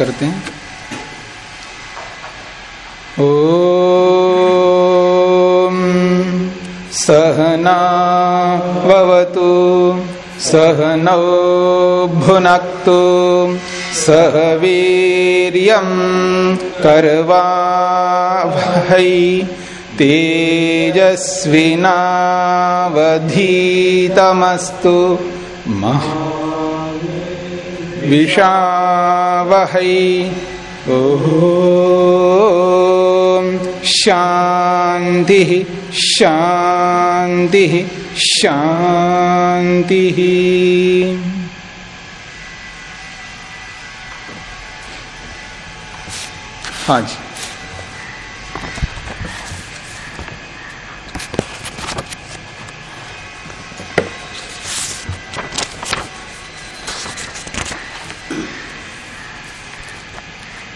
करते हैं। ओ सहनावतु सहनौ भुनक्तु सह वीर्यं करवावहै तेजस्विनावधीतमस्तु। मह विषावहै ॐ शान्तिः शान्तिः शान्तिः। हाँ जी।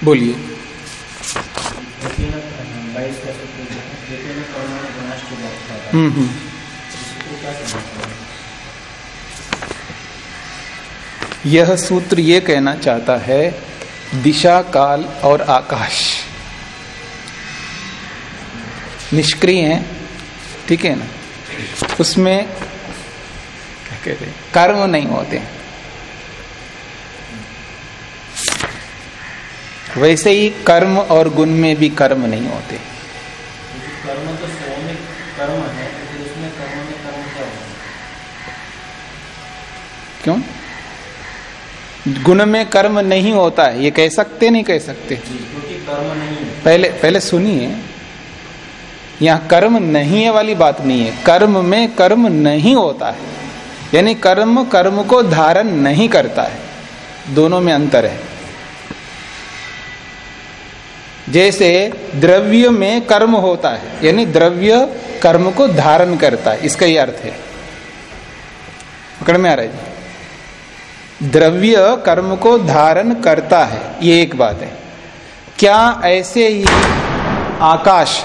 बोलिए। हम्म हम्म। यह सूत्र ये कहना चाहता है, दिशा, काल और आकाश। निष्क्रिय है, ठीक है ना? उसमें क्या कहते हैं? कर्म नहीं होते। वैसे ही कर्म और गुण में भी कर्म नहीं होते। कर्म तो कर्म है तो उसमें कर्म में कर्म क्या होगा क्यों? गुण में कर्म नहीं होता है ये कह सकते नहीं कह सकते। क्योंकि कर्म नहीं है। पहले पहले सुनिए। यहाँ कर्म नहीं है वाली बात नहीं है। कर्म में कर्म नहीं होता है। यानी कर्म कर्म को धारण नहीं करता है। दोनों में अंतर है। जैसे द्रव्य में कर्म होता है, यानी द्रव्य कर्म को धारण करता है, इसका ही अर्थ है। पकड़ में आ रहा है द्रव्य कर्म को धारण करता है, ये एक बात है। क्या ऐसे ही आकाश,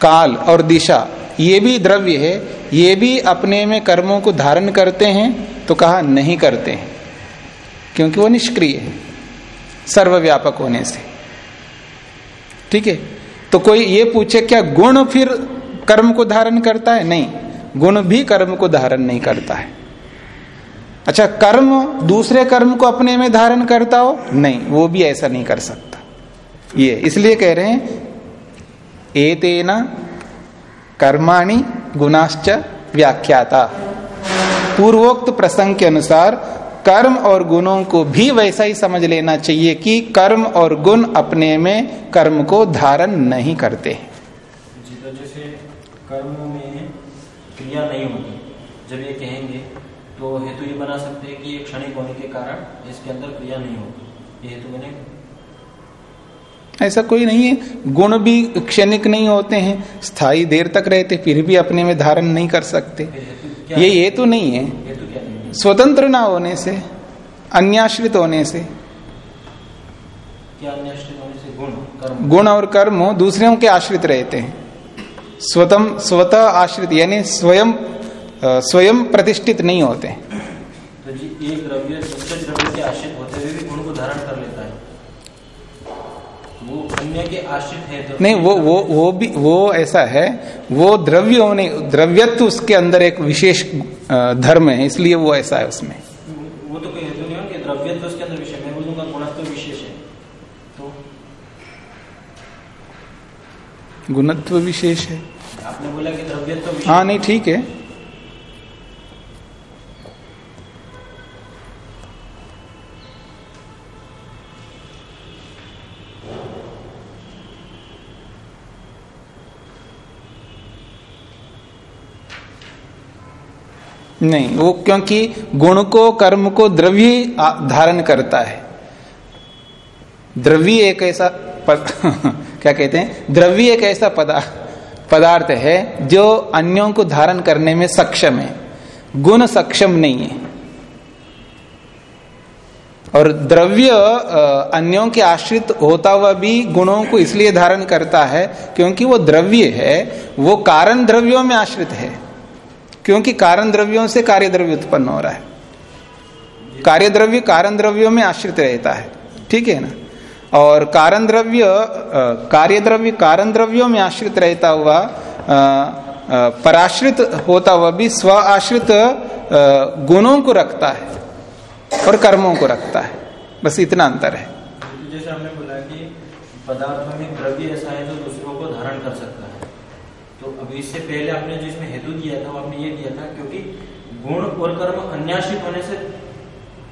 काल और दिशा, ये भी द्रव्य है, ये भी अपने में कर्मों को धारण करते हैं तो कहा नहीं करते हैं, क्योंकि वो निष्क्रिय है, सर्वव्यापक होने से। ठीक है? तो कोई ये पूछे, क्या गुण फिर कर्म को धारण करता है? नहीं, गुण भी कर्म को धारण नहीं करता है। अच्छा कर्म दूसरे कर्म को अपने में धारण करता हो? नहीं, वो भी ऐसा नहीं कर सकता। ये, इसलिए कह रहे हैं, एतेना कर्माणि गुणाश्च व्याख्याता। पूर्वोक्त प्रसंग के अनुसार कर्म और गुणों को भी वैसा ही समझ लेना चाहिए कि कर्म और गुण अपने में कर्म को धारण नहीं करते। जी तो जैसे कर्म में क्रिया नहीं होगी जब ये कहेंगे तो हेतु ये बना सकते हैं कि ये क्षणिक होने के कारण इसके अंदर क्रिया नहीं होगी ये हेतु बनेगा ऐसा कोई नहीं है। गुण भी क्षणिक नहीं होते हैं स्थायी देर तक रहते फिर भी अपने में धारण नहीं कर सकते। हेतु ये हेतु नहीं है? स्वतंत्र ना होने से अन्याश्रित होने से। क्या अन्य होने से गुण कर्म? गुण और कर्म दूसरों के आश्रित रहते हैं। स्वतम स्वतः आश्रित यानी स्वयं स्वयं प्रतिष्ठित नहीं होते। तो जी एक द्रव्य दूसरे द्रव्य के आश्रित होते हुए भी गुण को धारण कर लेता है वो अन्य के आश्रित है तो नहीं वो वो वो भी वो ऐसा है वो द्रव्य होने द्रव्यत्व उसके अंदर एक विशेष धर्म है इसलिए वो ऐसा है उसमें। वो तो कोई हेतु नहीं हो तो उसके अंदर विषय मैं बोलूँगा गुणत्व विशेष है। तो गुणत्व विशेष है। आपने बोला कि द्रव्य तो हाँ। नहीं ठीक है। नहीं वो क्योंकि गुण को कर्म को द्रव्य धारण करता है। द्रव्य एक ऐसा पद, क्या कहते हैं? द्रव्य एक ऐसा पदा पदार्थ है जो अन्यों को धारण करने में सक्षम है। गुण सक्षम नहीं है। और द्रव्य अन्यों के आश्रित होता हुआ भी गुणों को इसलिए धारण करता है क्योंकि वो द्रव्य है वो कारण द्रव्यों में आश्रित है। क्योंकि कारण द्रव्यों से कार्य द्रव्य उत्पन्न हो रहा है। कार्य द्रव्य कारण द्रव्यों में आश्रित रहता है। ठीक है ना? और कारण द्रव्य कार्य द्रव्य कारण द्रव्यों में आश्रित रहता हुआ पराश्रित होता हुआ भी स्व आश्रित गुणों को रखता है और कर्मों को रखता है। बस इतना अंतर है। जैसे हमने बोला कि पदार्थों में द्रव्य ऐसा है जो दूसरों को धारण कर सकता है। तो अभी इससे पहले आपने जो इसमें हेतु दिया था वो आपने ये दिया था क्योंकि गुण और कर्म अन्याश्रित होने से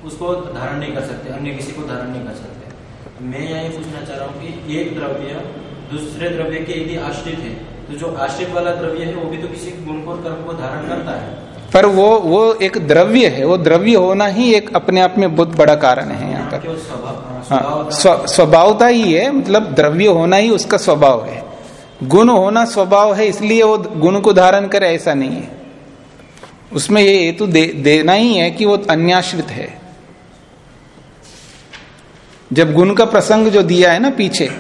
उसको धारण नहीं कर सकते अन्य किसी को धारण नहीं कर सकते। तो मैं यहाँ पूछना चाह रहा हूँ कि एक द्रव्य दूसरे द्रव्य के यदि आश्रित है तो जो आश्रित वाला द्रव्य है वो भी तो किसी गुण को कर्म को धारण करता है। पर वो वो एक द्रव्य है वो द्रव्य होना ही एक अपने आप में बहुत बड़ा कारण है यहाँ पर। हाँ, स्वभावता ही है मतलब द्रव्य होना ही उसका स्वभाव है। गुण होना स्वभाव है इसलिए वो गुण को धारण करे ऐसा नहीं है। उसमें ये हेतु दे, देना ही है कि वो अन्याश्रित है। जब गुण का प्रसंग जो दिया है ना पीछे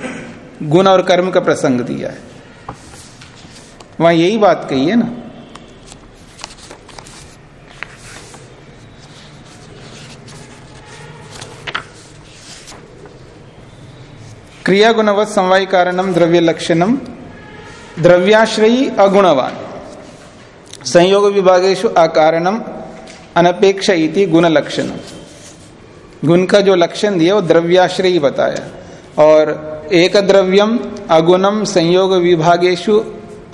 गुण और कर्म का प्रसंग दिया है वहाँ यही बात कही है ना। क्रिया गुणवत समवाय कारणम द्रव्य लक्षणम द्रव्याश्रयी अगुणवान। संयोग विभागेशु अकारणम अनपेक्ष गुण लक्षण गुण का जो लक्षण दिया वो द्रव्याश्रयी बताया। और एक द्रव्यम अगुणम संयोग विभागेशु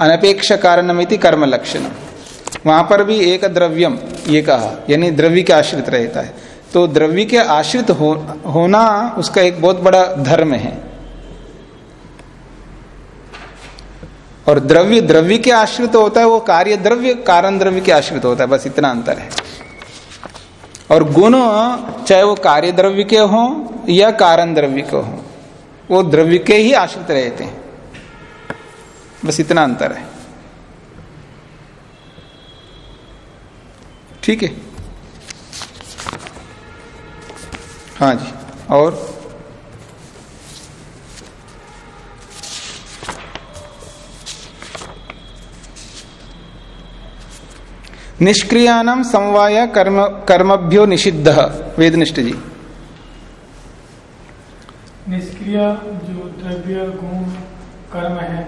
अनपेक्ष कारणम इति कर्म लक्षण वहाँ पर भी एक द्रव्यम ये कहा यानी द्रव्य के आश्रित रहता है। तो द्रव्य के आश्रित हो, होना उसका एक बहुत बड़ा धर्म है। और द्रव्य द्रव्य के आश्रित होता है, वो कार्य द्रव्य, कारण द्रव्य के आश्रित होता है, बस इतना अंतर है। और गुण, चाहे वो कार्य द्रव्य के हो या कारण द्रव्य के हो, वो द्रव्य के ही आश्रित रहते हैं। बस इतना अंतर है। ठीक है? हाँ जी, और? निष्क्रियानम समवाय कर्म कर्मभ्यो निषिद्ध। वेदनिष्ठ जी निष्क्रिय जो द्रव्य गुण कर्म है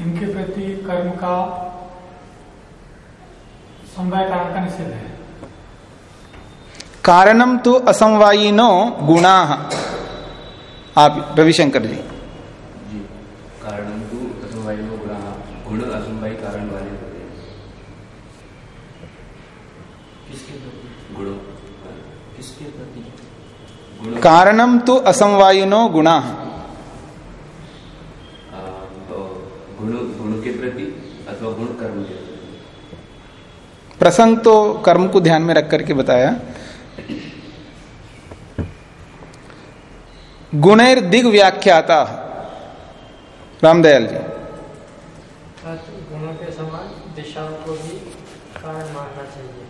इनके प्रति कर्म का समवाय कारण का निषेध है। कारणम तो असमवायिनो गुणा। आप रविशंकर जी जी कारणम तो असमवायिनो गुणा गुण असमवाय कारण वाले कारणम तो असमवायिनो गुणा। गुण गुण के प्रति अथवा गुण कर्म के प्रसंग तो कर्म को ध्यान में रख करके बताया। गुणेर दिग व्याख्याता रामदयाल जी गुणों के समान दिशाओं को भी कारण मानना चाहिए।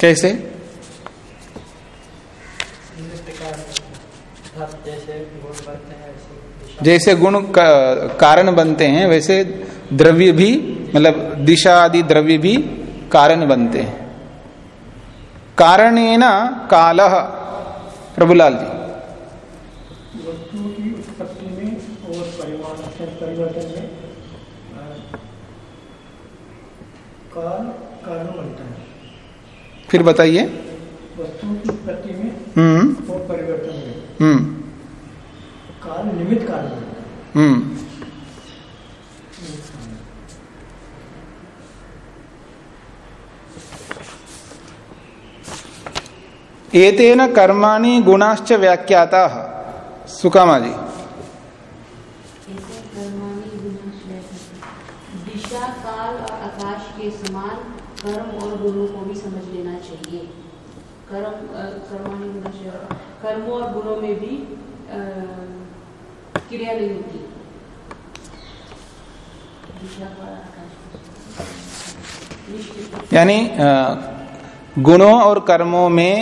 कैसे? जैसे गुण का, कारण बनते हैं वैसे द्रव्य भी मतलब दिशा आदि द्रव्य भी कारण बनते हैं। कारण ना काल प्रभुलाल जी। वस्तु की उत्पत्ति में और परिमाण परिवर्तन में काल कारण बनता है। फिर बताइए। वस्तु की उत्पत्ति में हम्म। हम्म। काल निमित्त काल हम्म। एतेन कर्माणि गुणाश्च व्याख्याता। सुकामा जी दिशा काल और आकाश के समान कर्म और गुणों को भी समझ लेना चाहिए। कर्म कर्मों और गुणों में भी क्रिया नहीं होती। यानी गुणों और कर्मों में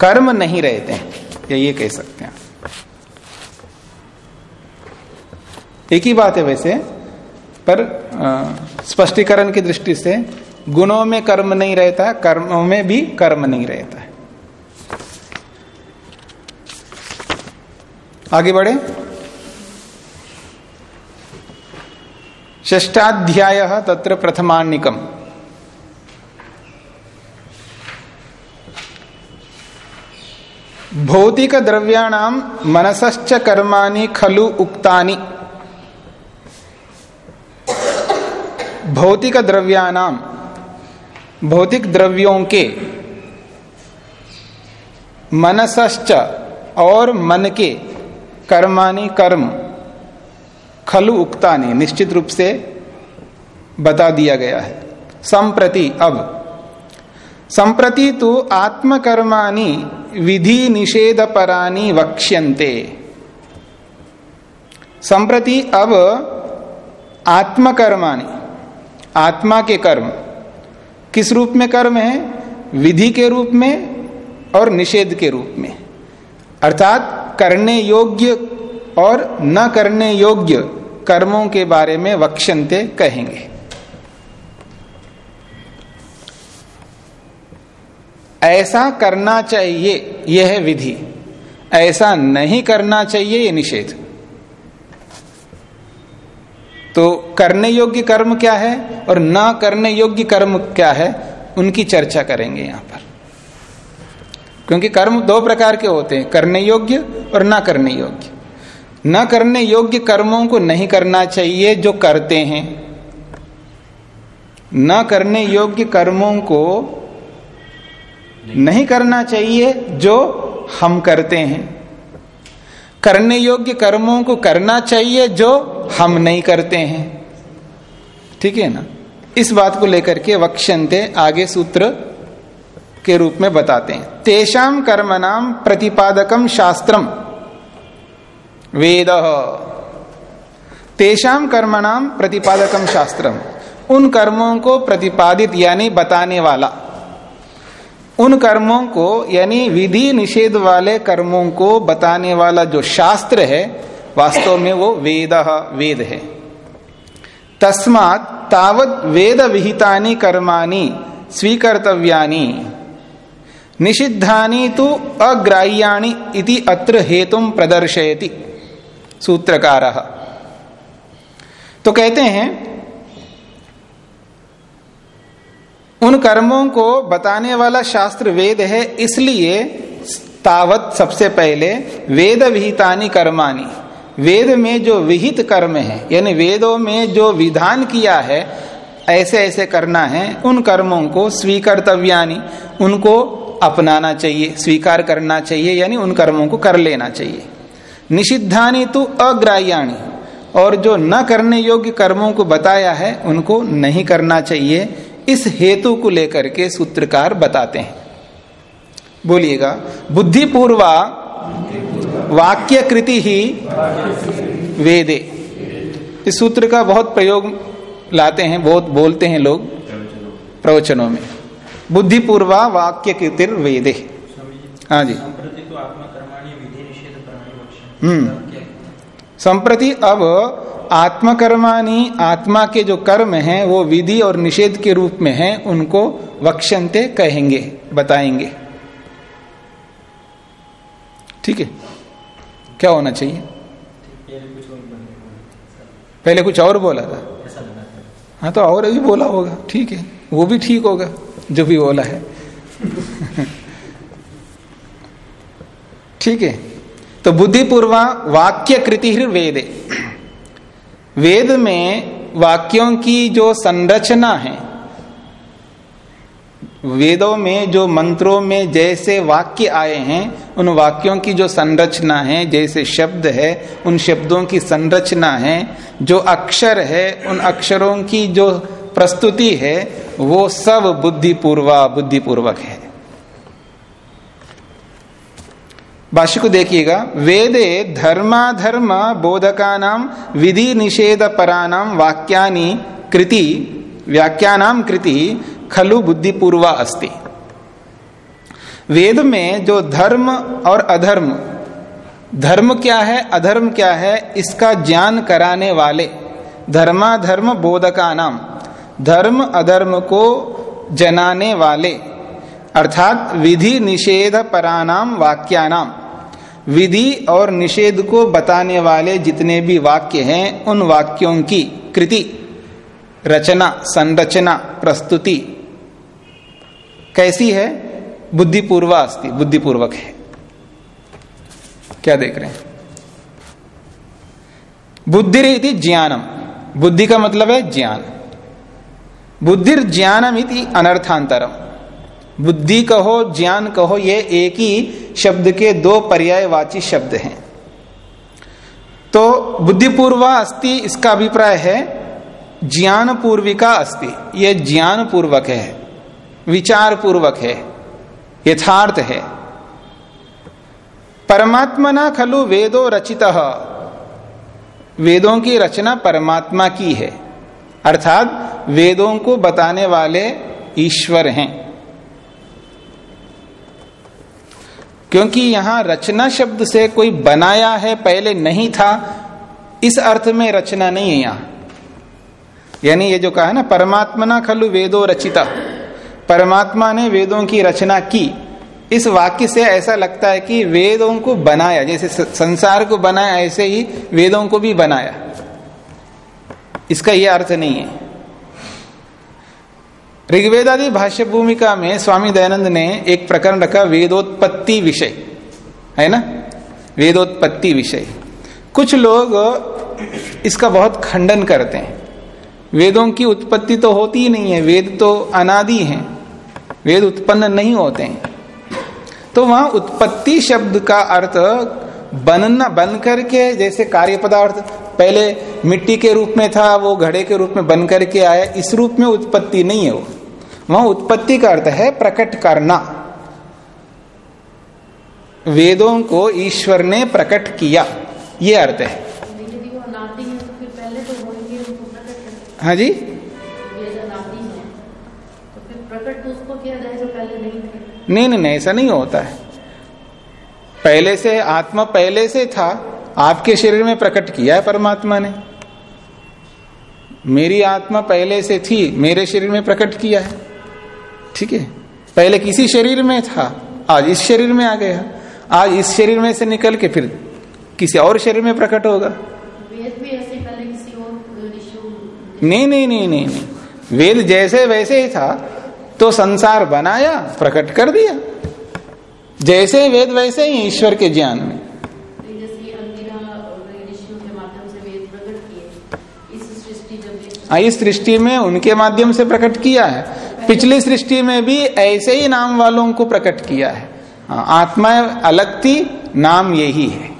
कर्म नहीं रहते हैं, या ये कह सकते हैं। एक ही बात है वैसे, पर स्पष्टीकरण की दृष्टि से गुणों में कर्म नहीं रहता, कर्मों में भी कर्म नहीं रहता है आगे बढ़े। ष्टाध्याय तत्र प्रथमानिकम भौतिक द्रव्याणाम मनसश्च कर्माणि खलु उक्तानि। भौतिक द्रव्याणाम भौतिक द्रव्यों के मनसश्च और मन के कर्माणि कर्म, खलु उक्तानि निश्चित रूप से बता दिया गया है। संप्रति अब। संप्रति तो आत्मकर्माणी विधि निषेध परानी वक्ष्यन्ते। संप्रति अब आत्मकर्माणी, आत्मा के कर्म। किस रूप में कर्म है? विधि के रूप में और निषेध के रूप में। अर्थात करने योग्य और न करने योग्य कर्मों के बारे में वक्षंते कहेंगे। ऐसा करना चाहिए, यह विधि। ऐसा नहीं करना चाहिए, ये निषेध। तो करने योग्य कर्म क्या है और न करने योग्य कर्म क्या है, उनकी चर्चा करेंगे यहाँ पर। क्योंकि कर्म दो प्रकार के होते हैं, करने योग्य और ना करने योग्य। न करने योग्य कर्मों को नहीं करना चाहिए जो करते हैं। न करने योग्य कर्मों को नहीं करना चाहिए जो हम करते हैं। करने योग्य कर्मों को करना चाहिए जो हम नहीं करते हैं। ठीक है ना? इस बात को लेकर के वक्षंते आगे सूत्र के रूप में बताते हैं। तेषाम कर्म नाम प्रतिपादकम शास्त्रम। वेद। तेषाम कर्म नाम प्रतिपादकम शास्त्रम। उन कर्मों को प्रतिपादित यानी बताने वाला। उन कर्मों को यानी विधि निषेध वाले कर्मों को बताने वाला जो शास्त्र है, वास्तव में वो वेद वेद है। तस्मात तावत वेद विहितानि कर्माणि, स्वीकर्तव्यानि। निषिद्धानि तो अग्राह्यानि इति अत्र हेतु प्रदर्शयति। सूत्रकार। तो कहते हैं, उन कर्मों को बताने वाला शास्त्र वेद है, इसलिए तावत सबसे पहले वेद विहितानी कर्मानी वेद में जो विहित कर्म है, यानी वेदों में जो विधान किया है ऐसे ऐसे करना है, उन कर्मों को स्वीकर्तव्यानी, उनको अपनाना चाहिए, स्वीकार करना चाहिए, यानी उन कर्मों को कर लेना चाहिए। निषिद्धानी तो अग्राह्याणी। और जो न करने योग्य कर्मों को बताया है, उनको नहीं करना चाहिए। इस हेतु को लेकर के सूत्रकार बताते हैं। बोलिएगा, बुद्धिपूर्वा वाक्य कृति ही वेदे। इस सूत्र का बहुत प्रयोग लाते हैं, बहुत बोलते हैं लोग प्रवचनों में। बुद्धिपूर्वा वाक्य कृतिर वेदे। हाँ जी। हम्म। संप्रति अब आत्मकर्मानी आत्मा के जो कर्म हैं वो विधि और निषेध के रूप में हैं उनको वक्षंते कहेंगे बताएँगे। ठीक है? क्या होना चाहिए? पहले कुछ और बोला था। हाँ तो और भी बोला होगा। ठीक है। वो भी ठीक होगा। जो भी बोला है। ठीक है। तो बुद्धिपूर्वा वाक्य कृति वेदे। वेद में वाक्यों की जो संरचना है, वेदों में जो मंत्रों में जैसे वाक्य आए हैं, उन वाक्यों की जो संरचना है, जैसे शब्द है, उन शब्दों की संरचना है, जो अक्षर है, उन अक्षरों की जो प्रस्तुति है वो सब बुद्धिपूर्वा, बुद्धिपूर्वक है। भाष्य को देखिएगा, वेदे धर्माधर्म बोधका नाम विधि निषेध परानाम वाक्यानि कृति व्याख्यानाम कृति खलु बुद्धिपूर्वा अस्ति। वेद में जो धर्म और अधर्म, धर्म क्या है, अधर्म क्या है, इसका ज्ञान कराने वाले धर्माधर्म बोधका नाम धर्म अधर्म को जनाने वाले, अर्थात विधि निषेध परानाम वाक्यानाम, विधि और निषेध को बताने वाले जितने भी वाक्य हैं, उन वाक्यों की कृति, रचना, संरचना, प्रस्तुति। कैसी है? बुद्धिपूर्वा अस्ति बुद्धिपूर्वक है। क्या देख रहे हैं? बुद्धि ज्ञानम। बुद्धि का मतलब है ज्ञान। बुद्धिर ज्ञानम इति अनर्थांतरम। बुद्धि कहो, ज्ञान कहो, ये एक ही शब्द के दो पर्यायवाची शब्द हैं। तो बुद्धिपूर्वा अस्ति, इसका अभिप्राय है ज्ञान पूर्विका अस्ति। यह ज्ञान पूर्वक है विचार पूर्वक है, यथार्थ है। परमात्मना खलु वेदो रचित। वेदों की रचना परमात्मा की है। अर्थात वेदों को बताने वाले ईश्वर हैं। क्योंकि यहाँ रचना शब्द से कोई बनाया है, पहले नहीं था, इस अर्थ में रचना नहीं है यहाँ। यानी ये जो कहा है ना, परमात्मा खलु वेदो रचिता। परमात्मा ने वेदों की रचना की। इस वाक्य से ऐसा लगता है कि वेदों को बनाया, जैसे संसार को बनाया, ऐसे ही वेदों को भी बनाया। इसका यह अर्थ नहीं है। ऋग्वेदादि भाष्य भूमिका में स्वामी दयानंद ने एक प्रकरण रखा, वेदोत्पत्ति विषय। है ना? वेदोत्पत्ति विषय। कुछ लोग इसका बहुत खंडन करते हैं। वेदों की उत्पत्ति तो होती ही नहीं है, वेद तो अनादि हैं। वेद उत्पन्न नहीं होते हैं। तो वहाँ उत्पत्ति शब्द का अर्थ बनना बन करके जैसे कार्य पदार्थ पहले मिट्टी के रूप में था वो घड़े के रूप में बन करके आया इस रूप में उत्पत्ति नहीं है वो। वहाँ उत्पत्ति का अर्थ है प्रकट करना। वेदों को ईश्वर ने प्रकट किया ये अर्थ है। है तो तो हाँ जी है तो तो नहीं नहीं ऐसा नहीं होता है। पहले से आत्मा पहले से था आपके शरीर में प्रकट किया है परमात्मा ने। मेरी आत्मा पहले से थी मेरे शरीर में प्रकट किया है। ठीक है? पहले किसी शरीर में था आज इस शरीर में आ गया। आज इस शरीर में से निकल के फिर किसी और शरीर में प्रकट होगा। वेद भी ऐसे पहले किसी और नहीं नहीं नहीं नहीं नहीं। वेद जैसे वैसे ही था तो संसार बनाया प्रकट कर दिया। जैसे वेद वैसे ही ईश्वर के ज्ञान में। इस सृष्टि ये हाँ, इस सृष्टि में उनके माध्यम से प्रकट किया है। पिछली सृष्टि में भी ऐसे ही नाम वालों को प्रकट किया है। हाँ, आत्मा अलग थी नाम यही है।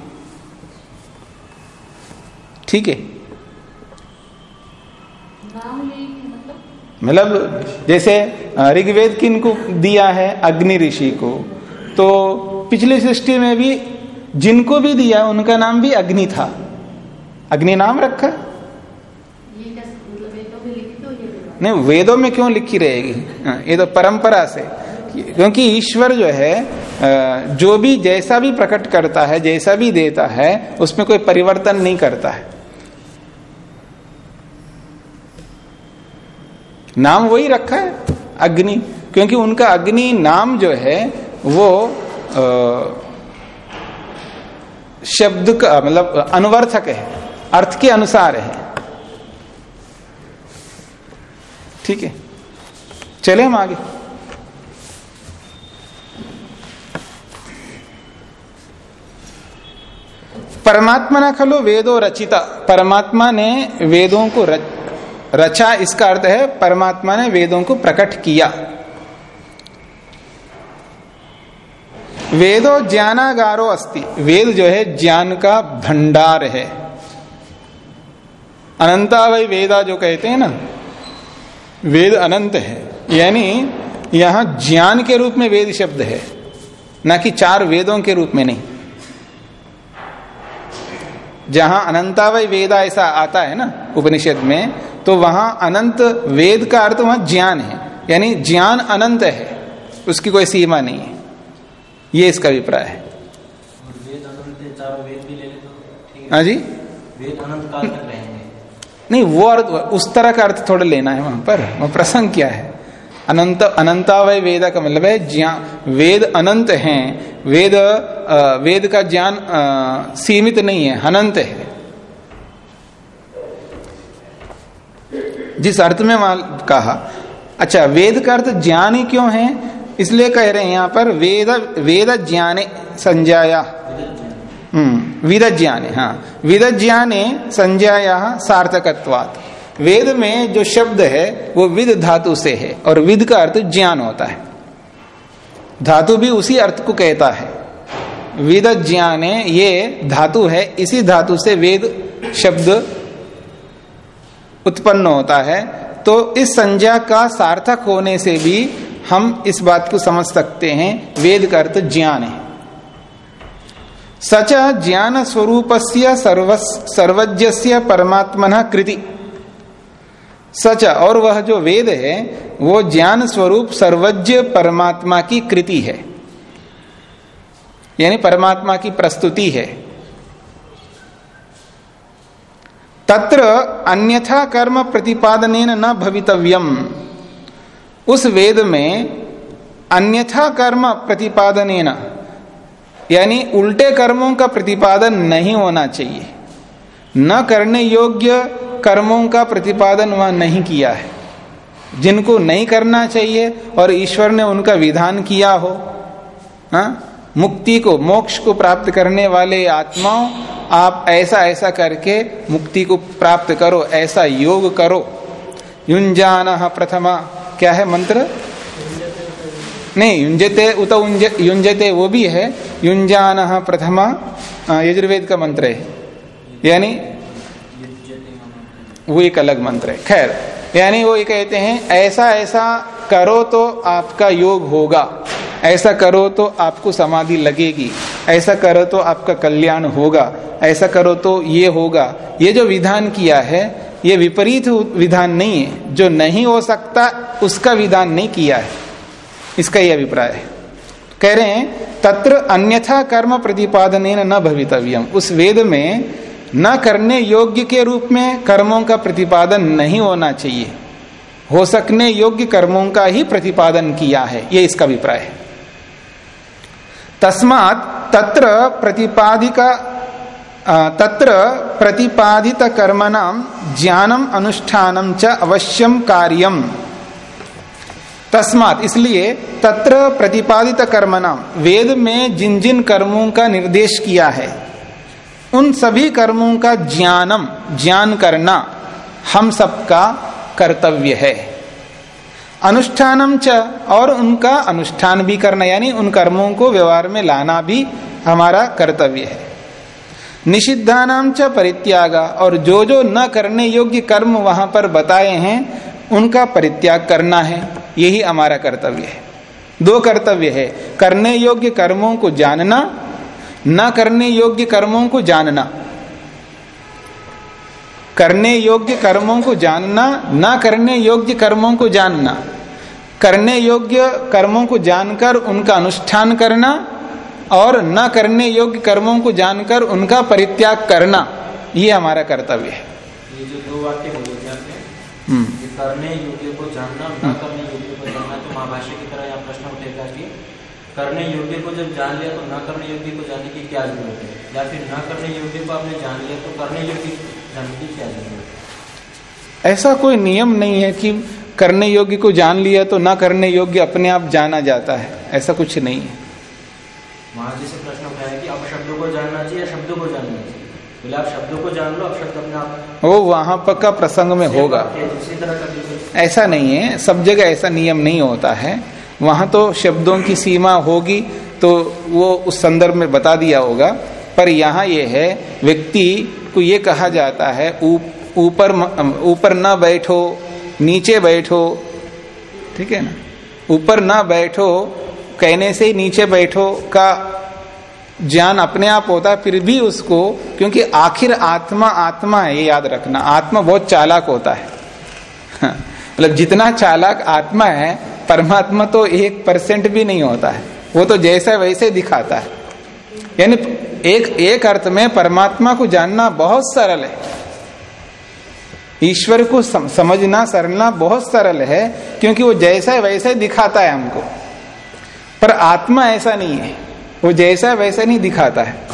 ठीक है? मतलब? मतलब जैसे ऋग्वेद किनको दिया है अग्नि ऋषि को। तो पिछली सृष्टि में भी जिनको भी दिया उनका नाम भी अग्नि था। अग्नि नाम रखा? मतलब हो विवाद? नहीं वेदों में क्यों लिखी रहेगी? हाँ, ये तो परंपरा से। क्योंकि ईश्वर जो है जो भी जैसा भी प्रकट करता है जैसा भी देता है उसमें कोई परिवर्तन नहीं करता है। नाम वही रखा है अग्नि। क्योंकि उनका अग्नि नाम जो है वो अ, शब्द का मतलब अनुवर्थक है अर्थ के अनुसार है। ठीक है? चले हम आगे। परमात्मा ना खलो वेदो रचिता। परमात्मा ने वेदों को रच, रचा इसका अर्थ है परमात्मा ने वेदों को प्रकट किया। वेदो ज्ञानागारो अस्ति। वेद जो है, ज्ञान का भंडार है। अनंता वही वेदा जो कहते हैं ना, वेद अनंत है। यानी यहाँ ज्ञान के रूप में वेद शब्द है, ना कि चार वेदों के रूप में नहीं। जहाँ अनंतावय वेदा ऐसा आता है ना, उपनिषद में तो वहाँ अनंत वेद का अर्थ वहाँ ज्ञान है। यानी ज्ञान अनंत है, उसकी कोई सीमा नहीं है। ये इसका अभिप्राय है। है, जी? नहीं वो अर्थ उस तरह का अर्थ थोड़ा लेना है वहाँ पर। वह प्रसंग क्या है? अनंत अनंतावय वेद का मतलब है ज्ञान वेद अनंत हैं। वेद वेद का ज्ञान सीमित नहीं है अनंत है। जिस अर्थ में वहाँ कहा अच्छा वेद का अर्थ ज्ञान ही क्यों है? इसलिए कह रहे हैं यहाँ पर वेद वेद ज्ञाने संज्ञाया। हम्म विद ज्ञाने हाँ। विद ज्ञाने संज्ञाया सार्थकत्वात। वेद में जो शब्द है, वो विद धातु से है, और विद का अर्थ ज्ञान होता है। धातु भी उसी अर्थ को कहता है। विद ज्ञाने, ये धातु है, इसी धातु से वेद शब्द उत्पन्न होता है। तो इस संज्ञा का सार्थक होने से भी हम इस बात को समझ सकते हैं, वेद का अर्थ ज्ञान है। सच ज्ञान स्वरूप सर्वज्ञ परमात्मन कृति। सच और वह जो वेद है, वो ज्ञान स्वरूप सर्वज्ञ परमात्मा की कृति है। यानी परमात्मा की प्रस्तुति है। तत्र अन्यथा कर्म प्रतिपादन न भवितव्यम। उस वेद में अन्यथा कर्म प्रतिपादन यानी उल्टे कर्मों का प्रतिपादन नहीं होना चाहिए। न करने योग्य कर्मों का प्रतिपादन वह नहीं किया है। जिनको नहीं करना चाहिए और ईश्वर ने उनका विधान किया हो, हा? मुक्ति को, मोक्ष को प्राप्त करने वाले आत्माओं, आप ऐसा ऐसा करके मुक्ति को प्राप्त करो, ऐसा योग करो। युंजान प्रथमा। क्या है मंत्र? नहीं युंजते उत युंजते वो भी है। युंजान प्रथमा यजुर्वेद का मंत्र है। यानी वो एक अलग मंत्र है। खैर, यानी वो ये कहते हैं, ऐसा ऐसा करो तो आपका योग होगा। ऐसा करो तो आपको समाधि लगेगी। ऐसा करो तो आपका कल्याण होगा। ऐसा करो तो ये होगा। ये जो विधान किया है ये विपरीत विधान नहीं है। जो नहीं हो सकता, उसका विधान नहीं किया है। इसका यह अभिप्राय है। कह रहे हैं, तत्र अन्यथा कर्म प्रतिपादन न भवितव्यम। उस वेद में न करने योग्य के रूप में कर्मों का प्रतिपादन नहीं होना चाहिए। हो सकने योग्य कर्मों का ही प्रतिपादन किया है। ये इसका अभिप्राय है। तस्मात तत्र प्रतिपादिका तत्र प्रतिपादित कर्मणाम ज्ञानम अनुष्ठानम च अवश्यम कार्यम। तस्मात इसलिए तत्र प्रतिपादित कर्मणाम वेद में जिन जिन कर्मों का निर्देश किया है, उन सभी कर्मों का ज्ञानम, ज्ञान करना हम सबका कर्तव्य है। अनुष्ठानम च और उनका अनुष्ठान भी करना, यानी उन कर्मों को व्यवहार में लाना भी हमारा कर्तव्य है। निषिद्धानाम च परित्यागा। और जो जो न करने योग्य कर्म वहाँ पर बताए हैं, उनका परित्याग करना है। यही हमारा कर्तव्य है। दो कर्तव्य है। करने योग्य कर्मों को जानना, न करने योग्य कर्मों को जानना। करने योग्य कर्मों को जानना, न करने योग्य कर्मों को जानना। करने योग्य कर्मों को जानकर उनका अनुष्ठान करना और न करने योग्य कर्मों को जानकर उनका परित्याग करना ये हमारा कर्तव्य है। ये जो दो वाक्य बोले हम्म। करने योग्य को जानना न करने योग्य को जानना तो महाभाष्य की तरह यहाँ प्रश्न उठेगा कि करने योग्य को जब जान लिया तो न करने योग्य को जानने की क्या ज़रूरत है? या फिर न करने योग्य को आपने जान लिया तो करने योग्य जानने की क्या ज़रूरत है? ऐसा कोई नियम नहीं है कि करने योग्य को जान लिया तो न करने योग्य अपने आप जाना जाता है। ऐसा कुछ नहीं है। वहाँ जैसे प्रश्न उठाया कि अब शब्दों को जानना चाहिए शब्दों को जानना चाहिए? बोले आप शब्दों को जान लो अब शब्द अपने आप वो वहाँ पक्का प्रसंग में होगा। इसी तरह का ऐसा नहीं है सब जगह ऐसा नियम नहीं होता है। वहाँ तो शब्दों की सीमा होगी तो वो उस संदर्भ में बता दिया होगा। पर यहाँ ये है व्यक्ति को ये कहा जाता है ऊपर ऊपर न बैठो नीचे बैठो ठीक है ना? ऊपर ना बैठो कहने से ही नीचे बैठो का ज्ञान अपने आप होता है, फिर भी उसको, क्योंकि आखिर आत्मा आत्मा है, ये याद रखना। आत्मा बहुत चालाक होता है। मतलब जितना चालाक आत्मा है, परमात्मा तो एक परसेंट भी नहीं होता है। वो तो जैसा वैसे दिखाता है। यानी एक एक अर्थ में परमात्मा को जानना बहुत सरल है। ईश्वर को समझना, सरलना बहुत सरल है, क्योंकि वो जैसा वैसा दिखाता है हमको। पर आत्मा ऐसा नहीं है। वो जैसा है वैसा नहीं दिखाता है।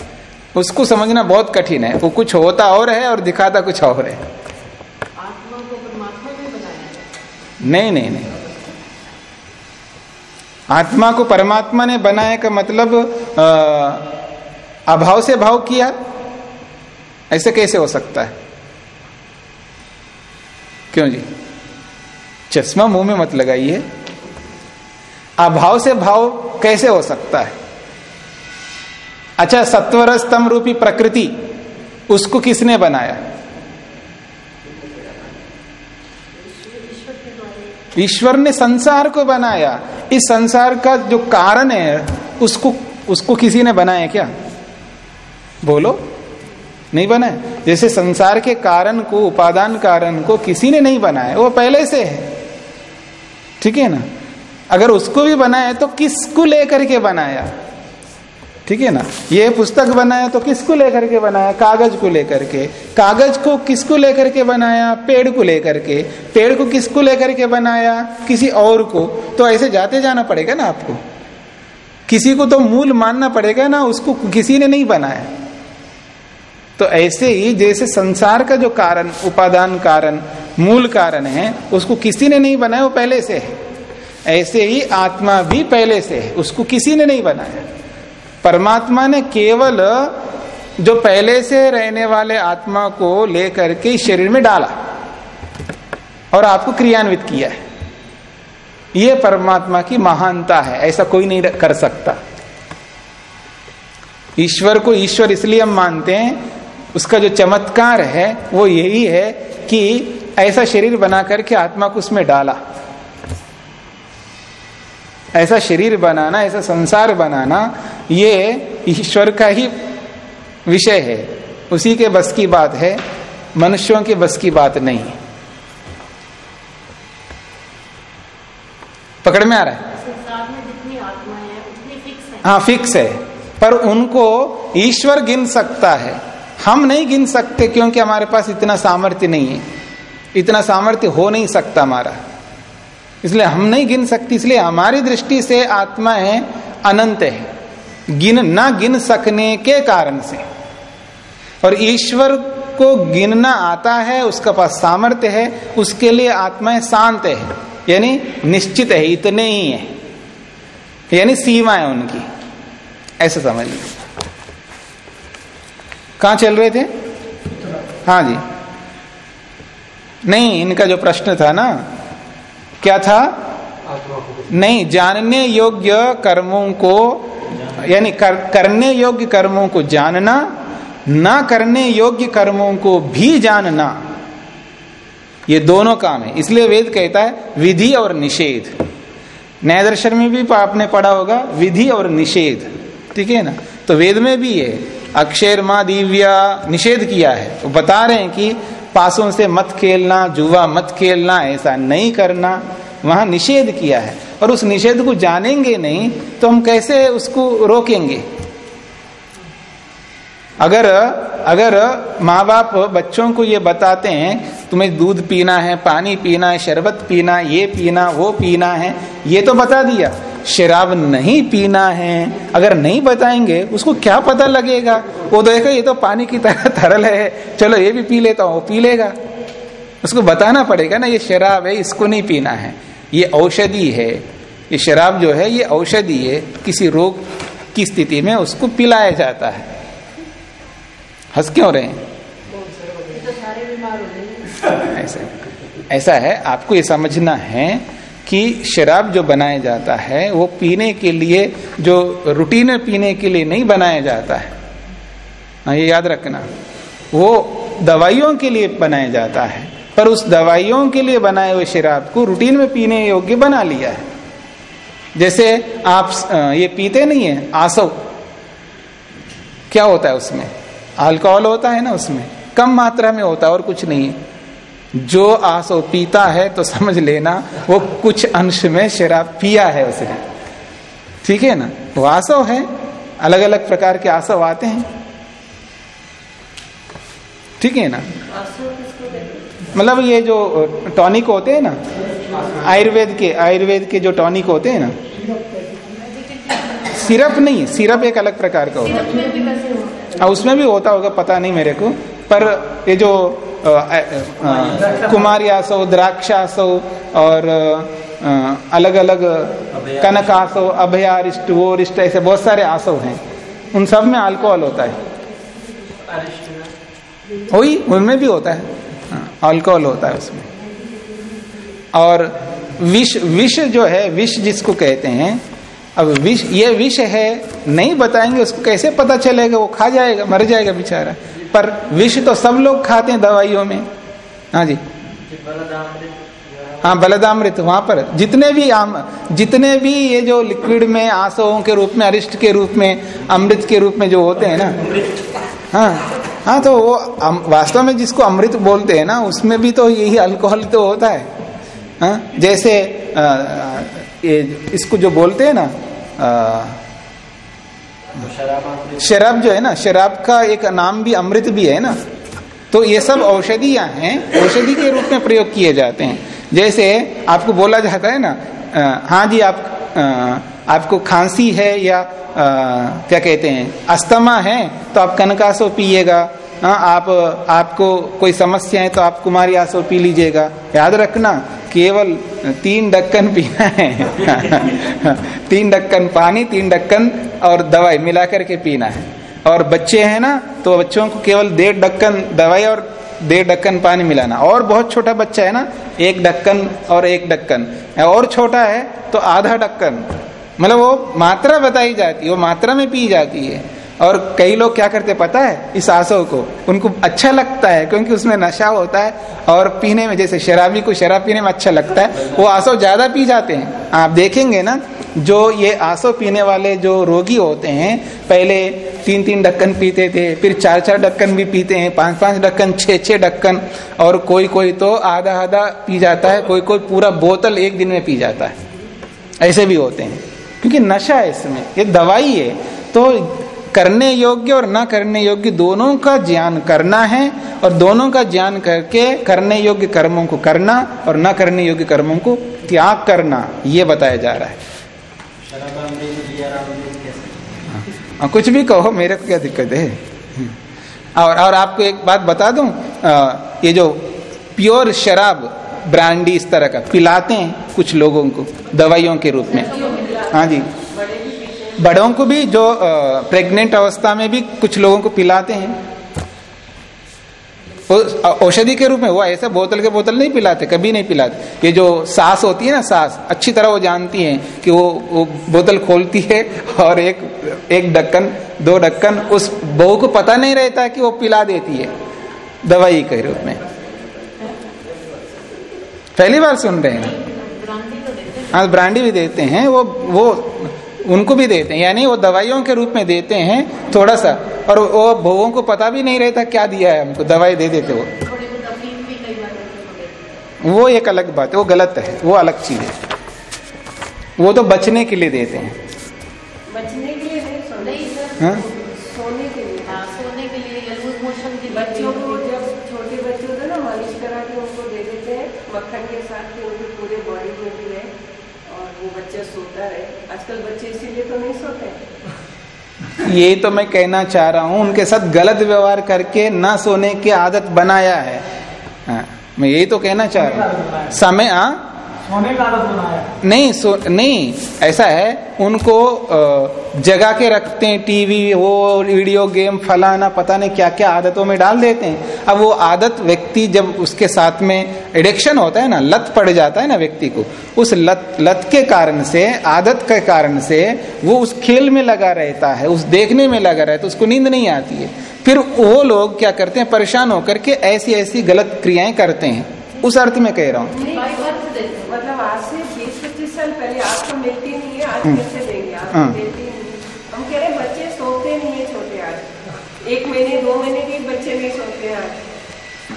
उसको समझना बहुत कठिन है। वो कुछ होता और है और दिखाता कुछ और है। आत्मा को परमात्मा ने बनाया नहीं नहीं नहीं। आत्मा को परमात्मा ने बनाए का मतलब आ, अभाव से भाव किया। ऐसे कैसे हो सकता है? क्यों जी? चश्मा मुँह में मत लगाइए। अभाव से भाव कैसे हो सकता है? अच्छा सत्वर स्तंभ रूपी प्रकृति, उसको किसने बनाया? ईश्वर ने संसार को बनाया। इस संसार का जो कारण है, उसको उसको किसी ने बनाया क्या? बोलो। नहीं बनाया जैसे संसार के कारण को, उपादान कारण को किसी ने नहीं बनाया, वो पहले से है। ठीक है ना? अगर उसको भी बनाया तो किसको लेकर के बनाया? ठीक है ना? ये पुस्तक बनाया तो किसको लेकर के बनाया? कागज़ को लेकर के। कागज़ को किसको लेकर के बनाया? पेड़ को लेकर के। पेड़ को किसको लेकर के बनाया? किसी और को। तो ऐसे जाते जाना पड़ेगा ना आपको। किसी को तो मूल मानना पड़ेगा ना, उसको किसी ने नहीं बनाया। तो ऐसे ही जैसे संसार का जो कारण, उपादान कारण, मूल कारण है, उसको किसी ने नहीं बनाया, वो पहले से है। ऐसे ही आत्मा भी पहले से है, उसको किसी ने नहीं बनाया। परमात्मा ने केवल जो पहले से रहने वाले आत्मा को लेकर के शरीर में डाला और आपको क्रियान्वित किया है। यह परमात्मा की महानता है, ऐसा कोई नहीं कर सकता। ईश्वर को ईश्वर इसलिए हम मानते हैं, उसका जो चमत्कार है, वो यही है कि ऐसा शरीर बना करके आत्मा को उसमें डाला। ऐसा शरीर बनाना ऐसा संसार बनाना ये ईश्वर का ही विषय है। उसी के बस की बात है मनुष्यों के बस की बात नहीं। पकड़ में आ रहा है? हाँ फिक्स है। पर उनको ईश्वर गिन सकता है। हम नहीं गिन सकते क्योंकि हमारे पास इतना सामर्थ्य नहीं है। इतना सामर्थ्य हो नहीं सकता हमारा। इसलिए हम नहीं गिन सकते, इसलिए हमारी दृष्टि से आत्माएँ अनंत है। गिन ना गिन सकने के कारण से। और ईश्वर को गिनना आता है, उसका पास सामर्थ्य है, उसके लिए आत्माएँ शांत है। यानी निश्चित है, इतने ही है। यानी सीमा है उनकी। ऐसा समझ लीजिए। कहा चल रहे थे? हाँ जी। नहीं, इनका जो प्रश्न था ना क्या था? नहीं जानने योग्य कर्मों को यानी कर, करने योग्य कर्मों को जानना ना करने योग्य कर्मों को भी जानना ये दोनों काम है। इसलिए वेद कहता है विधि और निषेध। न्याय दर्शन में भी आपने पढ़ा होगा विधि और निषेध। ठीक है ना? तो वेद में भी है अक्षर माँ दिव्या निषेध किया है। वो बता रहे हैं कि पासों से मत खेलना, जुआ मत खेलना, ऐसा नहीं करना। वहाँ निषेध किया है। और उस निषेध को जानेंगे नहीं तो हम कैसे उसको रोकेंगे? अगर अगर माँ बाप बच्चों को ये बताते हैं, तुम्हें दूध पीना है, पानी पीना है, शरबत पीना ये पीना, वो पीना है, ये तो बता दिया। शराब नहीं पीना है अगर नहीं बताएँगे उसको क्या पता लगेगा? वो देखो ये तो पानी की तरह तरल है। चलो ये भी पी लेता हूँ पी लेगा। उसको बताना पड़ेगा ना ये शराब है इसको नहीं पीना है। ये औषधि है। ये शराब जो है ये औषधि है। किसी रोग की स्थिति में उसको पिलाया जाता है। हंस क्यों रहे हैं? तो ऐसा ऐसा है। आपको ये समझना है कि शराब जो बनाया जाता है, वो पीने के लिए, जो रूटीन पीने के लिए नहीं बनाया जाता है। हाँ ये याद रखना। वो दवाइयों के लिए बनाया जाता है, पर उस दवाइयों के लिए बनाए हुए शराब को रूटीन में पीने योग्य बना लिया है। जैसे आप ये पीते नहीं है आसव क्या होता है उसमें? अल्कोहल होता है ना उसमें? कम मात्रा में होता है और कुछ नहीं है। जो आसो पीता है तो समझ लेना वो कुछ अंश में शराब पिया है उसने ठीक है ना? वो आसव है अलग अलग प्रकार के आसव आते हैं। ठीक है ना? मतलब ये जो टॉनिक होते हैं ना आयुर्वेद के आयुर्वेद के जो टॉनिक होते हैं ना सिरप नहीं सिरप एक अलग प्रकार का होता है। हाँ, उसमें भी होता होगा पता नहीं मेरे को पर ये जो कुमारी आसो द्राक्षासो और अलग अलग कनक आसो अभयारिष्ट वो रिष्ट ऐसे बहुत सारे आसो हैं। उन सब में अल्कोहल होता है। वही, उनमें भी होता है, अल्कोहल होता है उसमें। और विष विष जो है, विष जिसको कहते हैं, अब विष, ये विष है, नहीं बताएँगे, उसको कैसे पता चलेगा, वो खा जाएगा, मर जाएगा बेचारा। पर विष तो सब लोग खाते हैं दवाइयों में। हाँ जी। हाँ बलदामृत वहाँ पर। जितने भी आम जितने भी ये जो लिक्विड में आसों के रूप में अरिष्ट के रूप में अमृत के रूप में जो होते हैं ना। हाँ हाँ तो वो वास्तव में जिसको अमृत बोलते हैं ना उसमें भी तो यही अल्कोहल तो होता है। हाँ जैसे आ, ये इसको जो बोलते हैं ना शराब जो है ना शराब का एक नाम भी अमृत भी है ना तो ये सब औषधियाँ हैं औषधि के रूप में प्रयोग किए जाते हैं। जैसे आपको बोला जाता है ना हाँ जी आप आ, आपको खांसी है या आ, क्या कहते हैं अस्थमा है तो आप कनकासो पिएगा। हाँ आप आपको कोई समस्या है तो आप कुमारी आसो पी लीजिएगा। याद रखना केवल तीन ढक्कन पीना है। तीन ढक्कन पानी, तीन ढक्कन और दवाई मिला करके पीना है। और बच्चे हैं ना तो बच्चों को केवल डेढ़ ढक्कन दवाई और डेढ़ ढक्कन पानी मिलाना। और बहुत छोटा बच्चा है ना, एक ढक्कन और एक ढक्कन। और छोटा है तो आधा ढक्कन। मतलब वो मात्रा बताई जाती है, वो मात्रा में पी जाती है। और कई लोग क्या करते पता है, इस आसो को। उनको अच्छा लगता है, क्योंकि उसमें नशा होता है और पीने में, जैसे शराबी को, शराब पीने में अच्छा लगता है, वो आसो ज़्यादा पी जाते हैं। आप देखेंगे ना, जो ये आसो पीने वाले जो रोगी होते हैं, पहले तीन तीन ढक्कन पीते थे, फिर चार चार ढक्कन भी पीते हैं पाँच पाँच ढक्कन छह छह ढक्कन, और कोई कोई तो आधा आधा पी जाता है कोई कोई पूरा बोतल एक दिन में पी जाता है। ऐसे भी होते हैं, क्योंकि नशा है इसमें, ये दवाई है। तो करने योग्य और न करने योग्य दोनों का ज्ञान करना है और दोनों का ज्ञान करके करने योग्य कर्मों को करना और न करने योग्य कर्मों को त्याग करना ये बताया जा रहा है। आ, हाँ, कुछ भी कहो मेरे को क्या दिक्कत है? और और आपको एक बात बता दूँ आ, ये जो प्योर शराब ब्रांडी इस तरह का पिलाते हैं कुछ लोगों को दवाइयों के रूप में। हाँ जी। बड़ों को भी जो प्रेग्नेंट अवस्था में भी कुछ लोगों को पिलाते हैं। औषधि के रूप में हुआ ऐसा बोतल के बोतल नहीं पिलाते कभी नहीं पिलाते। ये जो सास होती है ना सांस अच्छी तरह वो जानती हैं कि वो, वो बोतल खोलती है और एक एक ढक्कन दो ढक्कन उस बहू को पता नहीं रहता कि वो पिला देती है दवाई के रूप में। पहली बार सुन रहे हैं। हाँ ब्रांडी भी देते हैं वो वो उनको भी देते हैं यानी वो दवाइयों के रूप में देते हैं थोड़ा सा और वो भोगों को पता भी नहीं रहता क्या दिया है हमको दवाई दे देते वो। वो एक अलग बात है वो गलत है वो अलग चीज़ है। वो तो बचने के लिए देते हैं। बचने के लिए हाँ? सोने के लिए हाँ, सोने के लिए लूज मोशन के बच्चों को जब छोटे बच्चे होते ना मालिश करा के उनको दे देते हैं मक्खन के साथ कि उनकी पूरे बॉडी में भी रहे और वो बच्चा सोता रहे आजकल बच्चे इसीलिए तो नहीं सोते। ये तो मैं कहना चाह रहा हूँ उनके साथ गलत व्यवहार करके ना सोने की आदत बनाया है। आ, मैं यही तो कहना चाह रहा हूँ। समय आ हाँ? सोने का आदत बनाया। नहीं, सो, नहीं, ऐसा है, उनको जगा के रखते हैं टीवी, वो वीडियो गेम, फलाना, पता नहीं क्या क्या आदतों में डाल देते हैं। अब वो आदत व्यक्ति जब उसके साथ में एडिक्शन होता है ना, लत पड़ जाता है ना व्यक्ति को, उस लत लत के कारण से, आदत के कारण से वो उस खेल में लगा रहता है, उस देखने में लगा रहता है उसको नींद नहीं आती है। फिर वो लोग क्या करते हैं, परेशान होकर के ऐसी ऐसी गलत क्रियाएँ करते हैं। उस अर्थ में कह रहा हूँ। मतलब आज से बीस पच्चीस साल पहले आपको मिलती नहीं है आज हम्म। कैसे देंगे आपको हाँ। नहीं हम कह रहे बच्चे सोते नहीं है छोटे आज। एक महीने दो महीने के बच्चे नहीं सोते हैं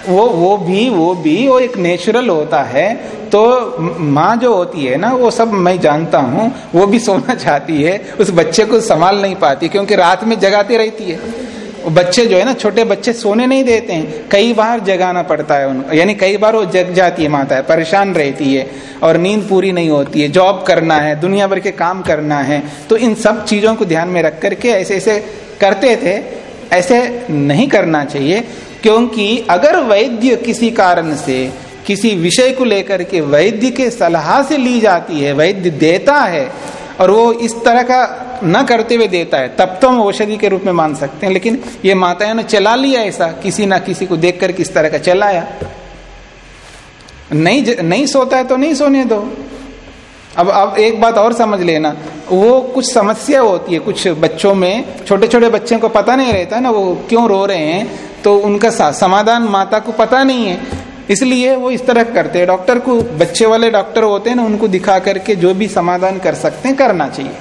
वो वो भी वो भी वो एक नेचुरल होता है। तो माँ जो होती है ना वो सब मैं जानता हूँ वो भी सोना चाहती है उस बच्चे को संभाल नहीं पाती क्योंकि रात में जगाती रहती है। बच्चे जो है ना, छोटे बच्चे सोने नहीं देते हैं। कई बार जगाना पड़ता है उनको। यानी कई बार वो जग जाती है माता है परेशान रहती है और नींद पूरी नहीं होती है। जॉब करना है, दुनिया भर के काम करना है। तो इन सब चीज़ों को ध्यान में रख करके ऐसे ऐसे करते थे। ऐसे नहीं करना चाहिए, क्योंकि अगर वैद्य किसी कारण से, किसी विषय को लेकर के वैद्य के सलाह से ली जाती है, वैद्य देता है और वो इस तरह का न करते हुए देता है। तब तो हम औषधि के रूप में मान सकते हैं, लेकिन ये माताएँ ने चला लिया ऐसा, किसी ना किसी को देख कर किस तरह का चलाया। नहीं नहीं सोता है तो नहीं सोने दो। अब अब एक बात और समझ लेना, वो कुछ समस्या होती है, कुछ बच्चों में छोटे छोटे बच्चों को पता नहीं रहता ना, वो क्यों रो रहे हैं तो उनका समाधान माता को पता नहीं है। इसलिए वो इस तरह करते हैं। डॉक्टर को, बच्चे वाले डॉक्टर होते हैं ना, उनको दिखा करके जो भी समाधान कर सकते हैं, करना चाहिए।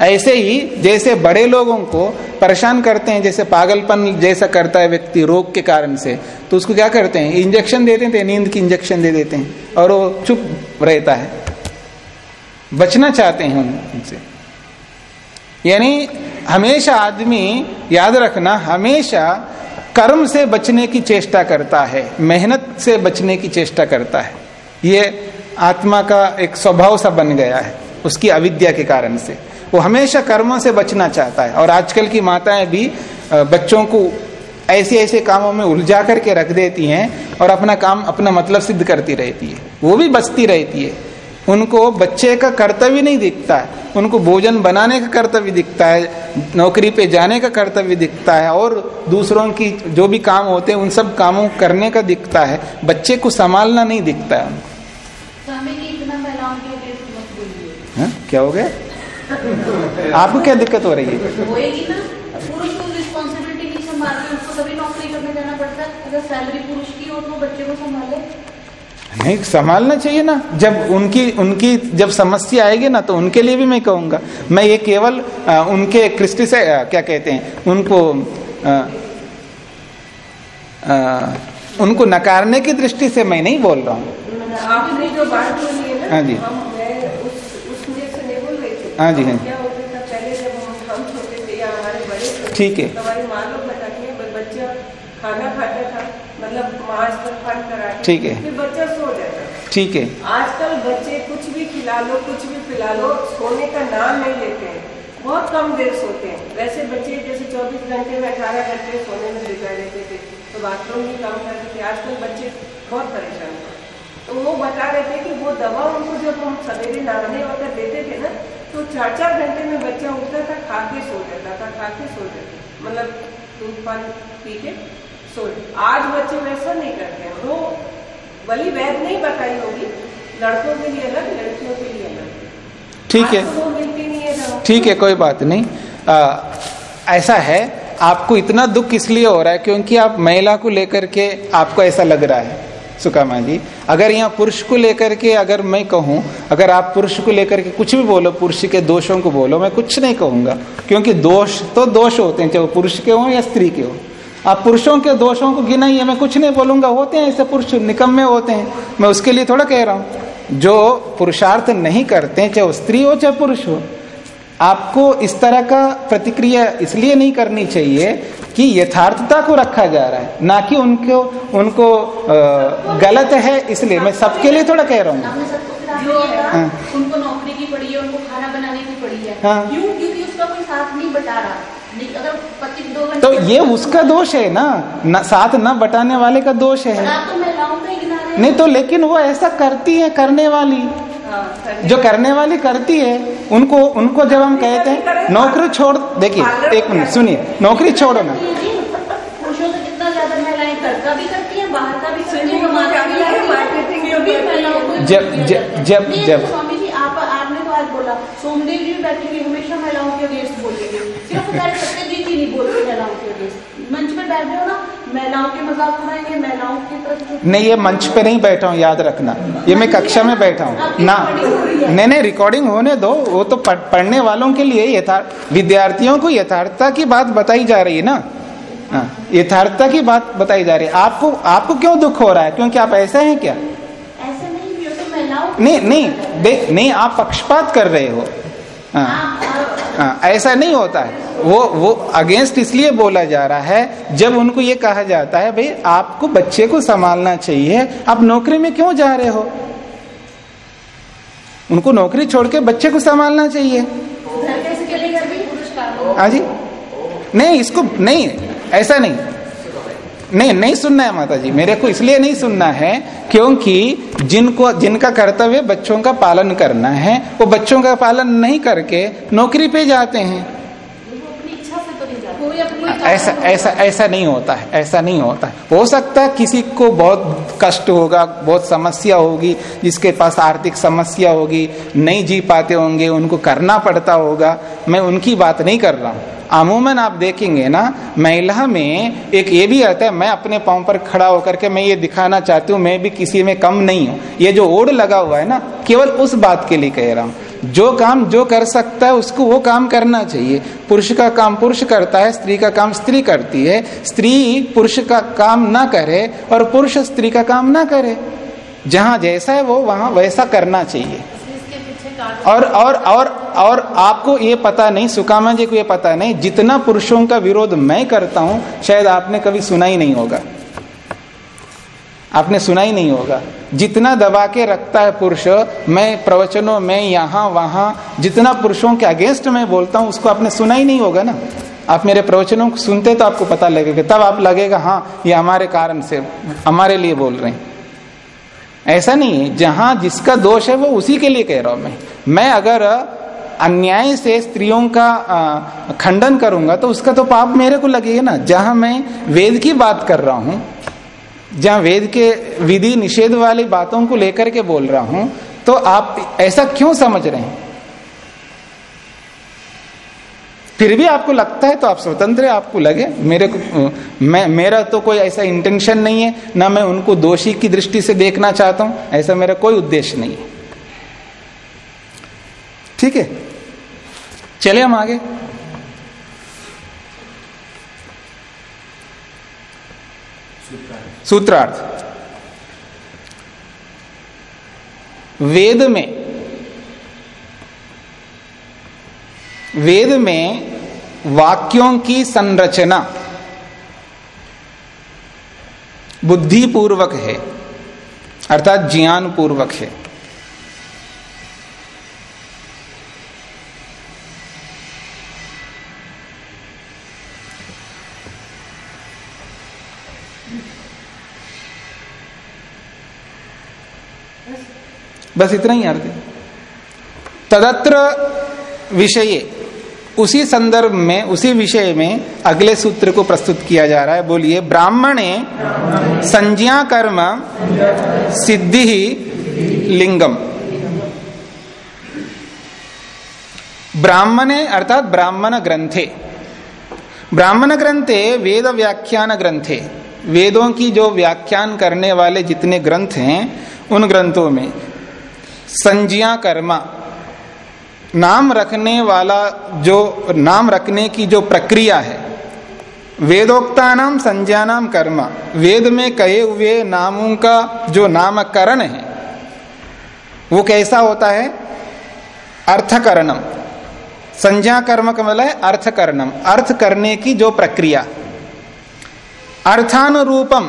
ऐसे ही जैसे बड़े लोगों को परेशान करते हैं, जैसे पागलपन जैसा करता है व्यक्ति रोग के कारण से तो उसको क्या करते हैं? इंजेक्शन दे देते हैं, नींद की इंजेक्शन दे देते हैं, और वो चुप रहता है। बचना चाहते हैं उनसे। यानी हमेशा आदमी याद रखना, हमेशा कर्म से बचने की चेष्टा करता है, मेहनत से बचने की चेष्टा करता है। ये आत्मा का एक स्वभाव सा बन गया है, उसकी अविद्या के कारण से। वो हमेशा कर्मों से बचना चाहता है और आजकल की माताएँ भी बच्चों को ऐसे ऐसे कामों में उलझा करके रख देती हैं और अपना काम अपना मतलब सिद्ध करती रहती है। वो भी बचती रहती है। उनको बच्चे का कर्तव्य नहीं दिखता है। उनको भोजन बनाने का कर्तव्य दिखता है नौकरी पे जाने का कर्तव्य दिखता है और दूसरों की जो भी काम होते हैं उन सब कामों करने का दिखता है। बच्चे को संभालना नहीं दिखता है उनको। हाँ? क्या हो गया? आपको क्या दिक्कत हो रही है? पुरुष को रिस्पॉन्सिबिलिटी नहीं संभालना चाहिए ना। जब उनकी उनकी जब समस्या आएगी ना तो उनके लिए भी मैं कहूँगा। मैं ये केवल आ, उनके कृष्टि से आ, क्या कहते हैं उनको आ, आ, उनको नकारने की दृष्टि से मैं नहीं बोल रहा हूँ। आपने जो बात बोली है ना हाँ जी। हम मैं उस उसमें से नहीं बोल रही थी। हाँ जी, हाँ। ठीक है। तो खाना खाता था मतलब ठीक है। फिर बच्चा सो जाता ठीक है। आजकल बच्चे कुछ भी खिला लो कुछ भी पिला लो सोने का नाम नहीं लेते हैं। बहुत कम देर सोते हैं। वैसे बच्चे जैसे 24 घंटे में 18 घंटे सोने में बिगाड़ देते थे तो बाथरूम भी कम करते थे आजकल बच्चे बहुत परेशान हैं। तो वो बता रहे थे कि वो दवा उनको जब हम सवेरे नहाने वक्त देते थे ना तो चार चार घंटे में बच्चा उठता था खा के सो जाता था खा के सो जाता मतलब दूध पानी पी के सो आज बच्चे वैसा नहीं करते हैं। वो बली वैद नहीं बताई होगी लड़कों के लिए अलग लड़कियों के लिए अलग। ठीक है। तो ठीक है कोई बात नहीं। आ, ऐसा है आपको इतना दुख इसलिए हो रहा है क्योंकि आप महिला को लेकर के आपको ऐसा लग रहा है। सुकामा जी अगर यहाँ पुरुष को लेकर के अगर मैं कहूँ अगर आप पुरुष को लेकर के कुछ भी बोलो पुरुष के दोषों को बोलो मैं कुछ नहीं कहूँगा। क्योंकि दोष तो दोष होते हैं चाहे वो पुरुष के हों या स्त्री के हों। आप पुरुषों के दोषों को गिनाइए मैं कुछ नहीं बोलूँगा। होते हैं ऐसे पुरुष निकम्मे होते हैं। मैं उसके लिए थोड़ा कह रहा हूँ। जो पुरुषार्थ नहीं करते चाहे स्त्री हो चाहे पुरुष हो आपको इस तरह का प्रतिक्रिया इसलिए नहीं करनी चाहिए कि यथार्थता को रखा जा रहा है। ना कि उनको उनको आ, गलत है इसलिए। मैं सबके लिए थोड़ा कह रहा हूँ। हाँ। उनको नौकरी की पड़ी है उनको खाना बनाने की पड़ी है। हाँ। क्यों? क्योंकि उसका कोई साथ नहीं बता रहा नहीं अगर पति दो घंटे तो ये उसका दोष है ना? न, साथ न बटाने वाले का दोष है। तो ही हैं। नहीं तो लेकिन वो ऐसा करती है करने वाली। हाँ, करने जो करने वाली करती है उनको उनको जब हम कहते हैं नौकरी छोड़ देखिए एक मिनट सुनिए नौकरी छोड़ो ना। हैं हैं हैं, हैं, हैं। जब- जब- जब- जब- स्वामी जी आप आपने तो आज बोला सोमदेव जी भी बैठे हमेशा महिलाओं के अगेंस्ट बोलेंगे। सिर्फ़ नहीं बोलते महिलाओं के अगेंस्ट मंच पे बैठे हो ना महिलाओं के मज़ाक उड़ाएँगे महिलाओं की तरफ़ नहीं ये मंच पे नहीं बैठा हूँ याद रखना। ये मैं कक्षा में बैठा हूँ। ना। नहीं नहीं रिकॉर्डिंग होने दो। वो तो पढ़ने वालों के लिए यथार्थ विद्यार्थियों को यथार्थता की बात बताई जा रही है ना। हाँ, यथार्थता की बात बताई जा रही है। आपको आपको क्यों दुख हो रहा है? क्योंकि आप ऐसे हैं क्या? ऐसे नहीं तो नहीं नहीं नहीं आप पक्षपात कर रहे हो। हाँ हाँ, ऐसा नहीं होता है। वो वो अगेंस्ट इसलिए बोला जा रहा है जब उनको ये कहा जाता है भाई आपको बच्चे को संभालना चाहिए आप नौकरी में क्यों जा रहे हो? उनको नौकरी छोड़ के बच्चे को संभालना चाहिए। पुरस्कार हाँ जी। नहीं इसको नहीं ऐसा नहीं। नहीं नहीं सुनना है माता जी मेरे को इसलिए नहीं सुनना है क्योंकि जिनको, जिनका कर्तव्य बच्चों का पालन करना है, वो बच्चों का पालन नहीं करके नौकरी पे जाते हैं। ऐसा ऐसा ऐसा नहीं होता है, ऐसा नहीं होता है। हो सकता है किसी को बहुत कष्ट होगा, बहुत समस्या होगी, जिसके पास आर्थिक समस्या होगी, नहीं जी पाते होंगे, उनको करना पड़ता होगा। मैं उनकी बात नहीं कर रहा हूँ। अमूमन आप देखेंगे ना, महिला में एक ये भी आता है, मैं अपने पाँव पर खड़ा होकर के मैं ये दिखाना चाहती हूँ, मैं भी किसी में कम नहीं हूँ। ये जो ओढ़ लगा हुआ है ना, केवल उस बात के लिए कह रहा हूँ। जो काम जो कर सकता है, उसको वो काम करना चाहिए। पुरुष का काम पुरुष करता है, स्त्री का काम स्त्री करती है। स्त्री पुरुष का काम ना करे और पुरुष स्त्री का काम ना करे। जहाँ जैसा है वो, वहाँ वैसा करना चाहिए। और और और और आपको ये पता नहीं, सुकामा जी को ये पता नहीं, जितना पुरुषों का विरोध मैं करता हूँ, शायद आपने कभी सुना ही नहीं होगा। आपने सुना ही नहीं होगा। जितना दबा के रखता है पुरुष, मैं प्रवचनों में यहाँ, वहाँ, जितना पुरुषों के अगेंस्ट में बोलता हूँ, उसको आपने सुना ही नहीं होगा ना। आप मेरे प्रवचनों को सुनते तो आपको पता लगेगा। तब आप लगेगा हाँ ये हमारे कारण से, हमारे लिए बोल रहे हैं। ऐसा नहीं है जहाँ जिसका दोष है वो उसी के लिए कह रहा हूँ मैं। मैं अगर अन्याय से स्त्रियों का खंडन करूँगा तो उसका तो पाप मेरे को लगेगा ना। जहाँ मैं वेद की बात कर रहा हूँ, जहाँ वेद के विधि निषेध वाली बातों को लेकर के बोल रहा हूँ तो आप ऐसा क्यों समझ रहे हैं? फिर भी आपको लगता है तो आप स्वतंत्र है, आपको लगे। मेरे को मैं, मेरा तो कोई ऐसा इंटेंशन नहीं है, ना मैं उनको दोषी की दृष्टि से देखना चाहता हूँ, ऐसा मेरा कोई उद्देश्य नहीं है। ठीक है? चले हम आगे। सूत्रार्थ। वेद में वेद में वाक्यों की संरचना बुद्धिपूर्वक है, अर्थात ज्ञान पूर्वक है। बस इतना ही अर्थ तदत्र विषय उसी संदर्भ में, उसी विषय में अगले सूत्र को प्रस्तुत किया जा रहा है। बोलिए, ब्राह्मणे संज्ञा कर्म सिद्धि ही लिंगम। ब्राह्मणे अर्थात ब्राह्मण ग्रंथे। ब्राह्मण ग्रंथे वेद व्याख्यान ग्रंथे। वेदों की जो व्याख्यान करने वाले जितने ग्रंथ हैं, उन ग्रंथों में संज्ञा कर्मा नाम रखने वाला जो, नाम रखने की जो प्रक्रिया है वेदोक्ता नाम संज्ञा नाम कर्म, वेद में कहे हुए नामों का जो नामकरण है, वो कैसा होता है? अर्थकरणम। संज्ञा कर्म का मतलब है अर्थकरणम, अर्थ करने की जो प्रक्रिया। अर्थानुरूपम,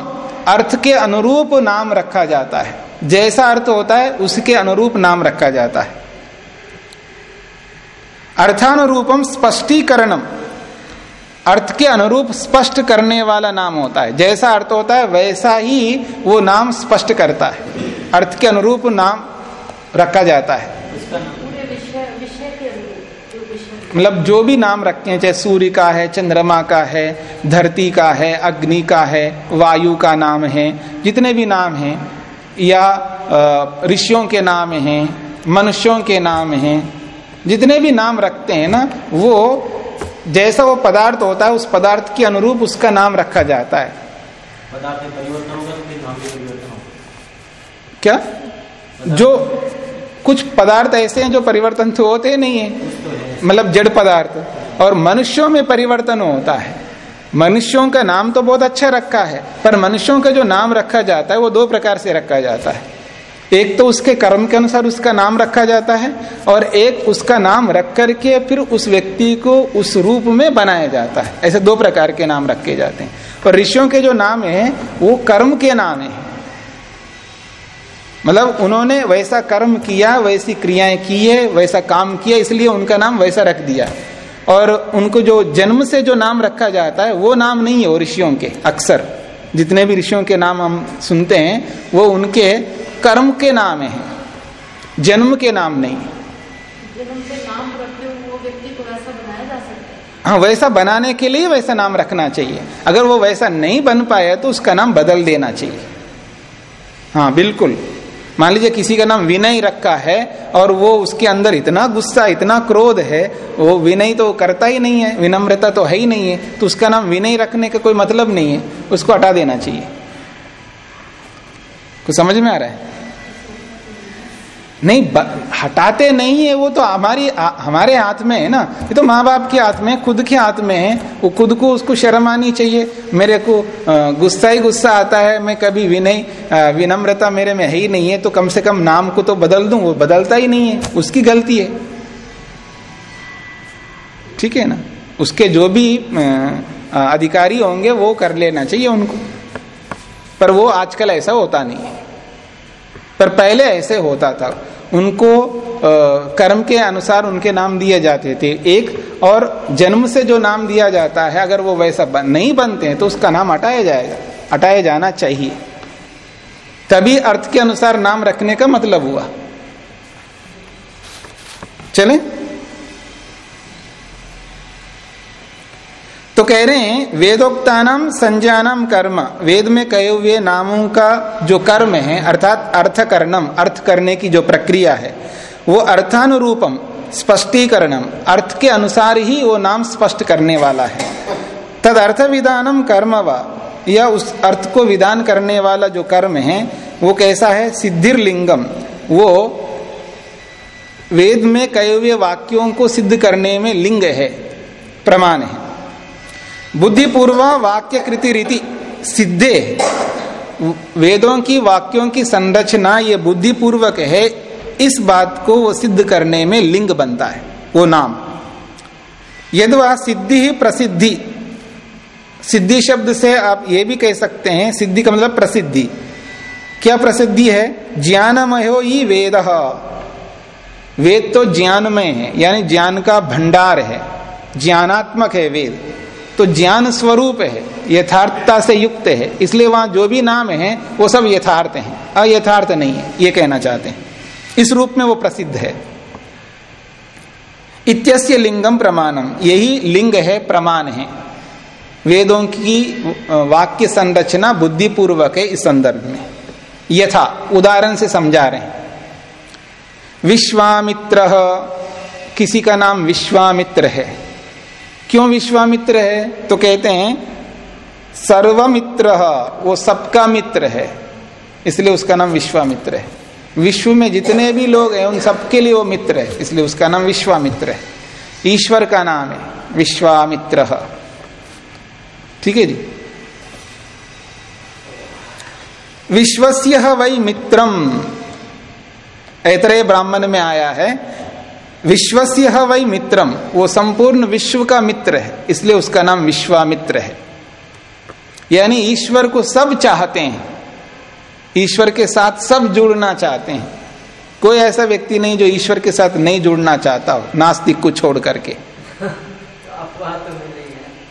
अर्थ के अनुरूप नाम रखा जाता है। जैसा अर्थ होता है, उसके अनुरूप नाम रखा जाता है। अर्थानुरूपम स्पष्टीकरणम। अर्थ के अनुरूप स्पष्ट करने वाला नाम होता है। जैसा अर्थ होता है, वैसा ही वो नाम स्पष्ट करता है। अर्थ के अनुरूप नाम रखा जाता है। मतलब जो भी नाम रखते हैं, चाहे सूर्य का है, चंद्रमा का है, धरती का है, अग्नि का है, वायु का नाम है, जितने भी नाम हैं, या ऋषियों के नाम हैं, मनुष्यों के नाम हैं जितने भी नाम रखते हैं ना वो जैसा वो पदार्थ होता है उस पदार्थ के अनुरूप उसका नाम रखा जाता है। पदार्थ परिवर्तन होगा तो नाम परिवर्तन? होगा क्या जो कुछ पदार्थ ऐसे हैं जो परिवर्तन तो होते नहीं है। मतलब जड़ पदार्थ। और मनुष्यों में परिवर्तन होता है। मनुष्यों का नाम तो बहुत अच्छा रखा है पर मनुष्यों का जो नाम रखा जाता है वो दो प्रकार से रखा जाता है। एक तो उसके कर्म के अनुसार उसका नाम रखा जाता है और एक उसका नाम रख करके फिर उस व्यक्ति को उस रूप में बनाया जाता है। ऐसे दो प्रकार के नाम रखे जाते हैं। और ऋषियों के जो नाम है, वो कर्म के नाम है। मतलब उन्होंने वैसा कर्म किया, वैसी क्रियाएँ की है, वैसा काम किया, इसलिए उनका नाम वैसा रख दिया। और उनको जो जन्म से जो नाम रखा जाता है, वो नाम नहीं है वो ऋषियों के, अक्सर। जितने भी ऋषियों के नाम हम सुनते हैं, वो उनके कर्म के नाम है जन्म के नाम नहीं जन्म से नाम वो व्यक्ति को वैसा बनाया जा सकता है। हाँ वैसा बनाने के लिए वैसा नाम रखना चाहिए। अगर वो वैसा नहीं बन पाया तो उसका नाम बदल देना चाहिए। हाँ बिल्कुल। मान लीजिए किसी का नाम विनय रखा है और वो उसके अंदर इतना गुस्सा इतना क्रोध है वो विनय तो करता ही नहीं है विनम्रता तो है ही नहीं है तो उसका नाम विनय रखने का कोई मतलब नहीं है उसको हटा देना चाहिए। कुछ समझ में आ रहा है? नहीं हटाते नहीं है, वो तो हमारी हमारे हाथ में है ना। ये तो माँ बाप के हाथ में खुद के हाथ में है। वो खुद को, उसको शर्म आनी चाहिए। मेरे को गुस्सा ही गुस्सा आता है, मैं कभी विनय विनम्रता मेरे में है ही नहीं है तो कम से कम नाम को तो बदल दूँ, वो बदलता ही नहीं है, उसकी गलती है। ठीक है ना? उसके जो भी अधिकारी होंगे, वो कर लेना चाहिए उनको। पर वो आजकल ऐसा होता नहीं है। पर पहले ऐसे होता था। उनको आ, कर्म के अनुसार उनके नाम दिए जाते थे। एक और जन्म से जो नाम दिया जाता है अगर वो वैसा बन, नहीं बनते हैं तो उसका नाम हटाया जाएगा हटाया जाना चाहिए। तभी अर्थ के अनुसार नाम रखने का मतलब हुआ। चले? तो कह रहे हैं वेदोक्तानाम संज्ञानाम कर्म। वेद में कहे हुए नामों का जो कर्म है, अर्थात अर्थ कर्णम अर्थ करने की जो प्रक्रिया है, वो अर्थानुरूपम, स्पष्टीकरणम, अर्थ के अनुसार ही वो नाम स्पष्ट करने वाला है। तद अर्थ विधानम कर्म व या उस अर्थ को विधान करने वाला जो कर्म है, वो कैसा है? सिद्धिर लिंगम वो वेद में कहे हुए वाक्यों को सिद्ध करने में लिंग है, प्रमाण है। बुद्धिपूर्व वाक्य कृति रीति सिद्धे। वेदों की वाक्यों की संरचना ये बुद्धिपूर्वक है, इस बात को वो सिद्ध करने में लिंग बनता है, वो नाम। यदि वह सिद्धि ही प्रसिद्धि। सिद्धि शब्द से आप ये भी कह सकते हैं, सिद्धि का मतलब प्रसिद्धि। क्या प्रसिद्धि है? ज्ञानमयो ही वेद। वेद तो ज्ञानमय है, यानी ज्ञान का भंडार है, ज्ञानात्मक है वेद। तो ज्ञान स्वरूप है, यथार्थता से युक्त है। इसलिए वहाँ जो भी नाम है, वो सब यथार्थ है, अयथार्थ नहीं है, ये कहना चाहते हैं। इस रूप में वो प्रसिद्ध है। इत्यस्य लिंगम प्रमाणम, यही लिंग है, प्रमाण है। वेदों की वाक्य संरचना बुद्धिपूर्वक है इस संदर्भ में। यथा, उदाहरण से समझा रहे हैं। विश्वामित्र, किसी का नाम विश्वामित्र है। क्यों विश्वामित्र है? तो कहते हैं, सर्वमित्र, वो सबका मित्र है। इसलिए उसका नाम विश्वामित्र है। विश्व में जितने भी लोग हैं, उन सबके लिए वो मित्र है। इसलिए उसका नाम विश्वामित्र है। ईश्वर का नाम है, विश्वामित्र। ठीक है जी? विश्वस्य वही मित्रम। ऐतरे ब्राह्मण में आया है विश्वस्य वही मित्रम। वो संपूर्ण विश्व का मित्र है, इसलिए उसका नाम विश्वामित्र है। यानी ईश्वर को सब चाहते हैं, ईश्वर के साथ सब जुड़ना चाहते हैं। कोई ऐसा व्यक्ति नहीं जो ईश्वर के साथ नहीं जुड़ना चाहता हो, नास्तिक को छोड़ करके। तो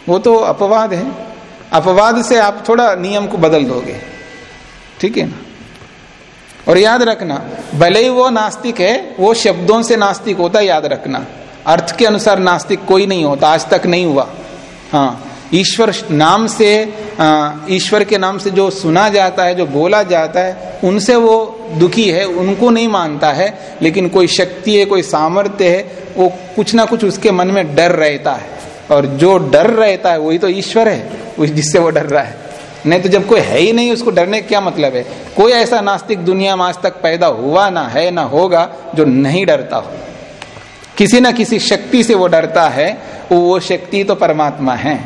वो तो अपवाद है। अपवाद से आप थोड़ा नियम को बदल दोगे। ठीक है ना? और याद रखना, भले ही वो नास्तिक है, वो शब्दों से नास्तिक होता है, याद रखना। अर्थ के अनुसार नास्तिक कोई नहीं होता, आज तक नहीं हुआ। हाँ ईश्वर नाम से ईश्वर के नाम से जो सुना जाता है, जो बोला जाता है, उनसे वो दुखी है, उनको नहीं मानता है, लेकिन कोई शक्ति है, कोई सामर्थ्य है, वो कुछ ना कुछ उसके मन में डर रहता है। और जो डर रहता है, वही तो ईश्वर है जिससे वो डर रहा है। नहीं तो जब कोई है ही नहीं उसको डरने क्या मतलब है? कोई ऐसा नास्तिक दुनिया में आज तक पैदा हुआ ना है ना होगा जो नहीं डरता हो। किसी ना किसी शक्ति से वो डरता है वो शक्ति तो परमात्मा है।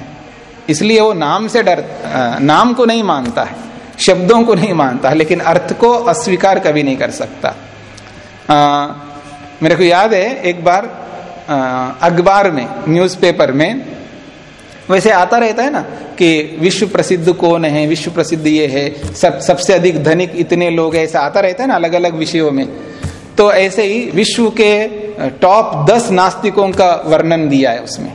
इसलिए वो नाम से डर नाम को नहीं मानता है शब्दों को नहीं मानता लेकिन अर्थ को अस्वीकार कभी नहीं कर सकता। आ, मेरे को याद है एक बार अखबार में न्यूज़पेपर में वैसे आता रहता है ना कि विश्व प्रसिद्ध कौन है, विश्व प्रसिद्ध ये है, सब, सबसे अधिक धनिक इतने लोग ऐसा आता रहता है ना अलग अलग विषयों में। तो ऐसे ही विश्व के टॉप दस नास्तिकों का वर्णन दिया है उसमें,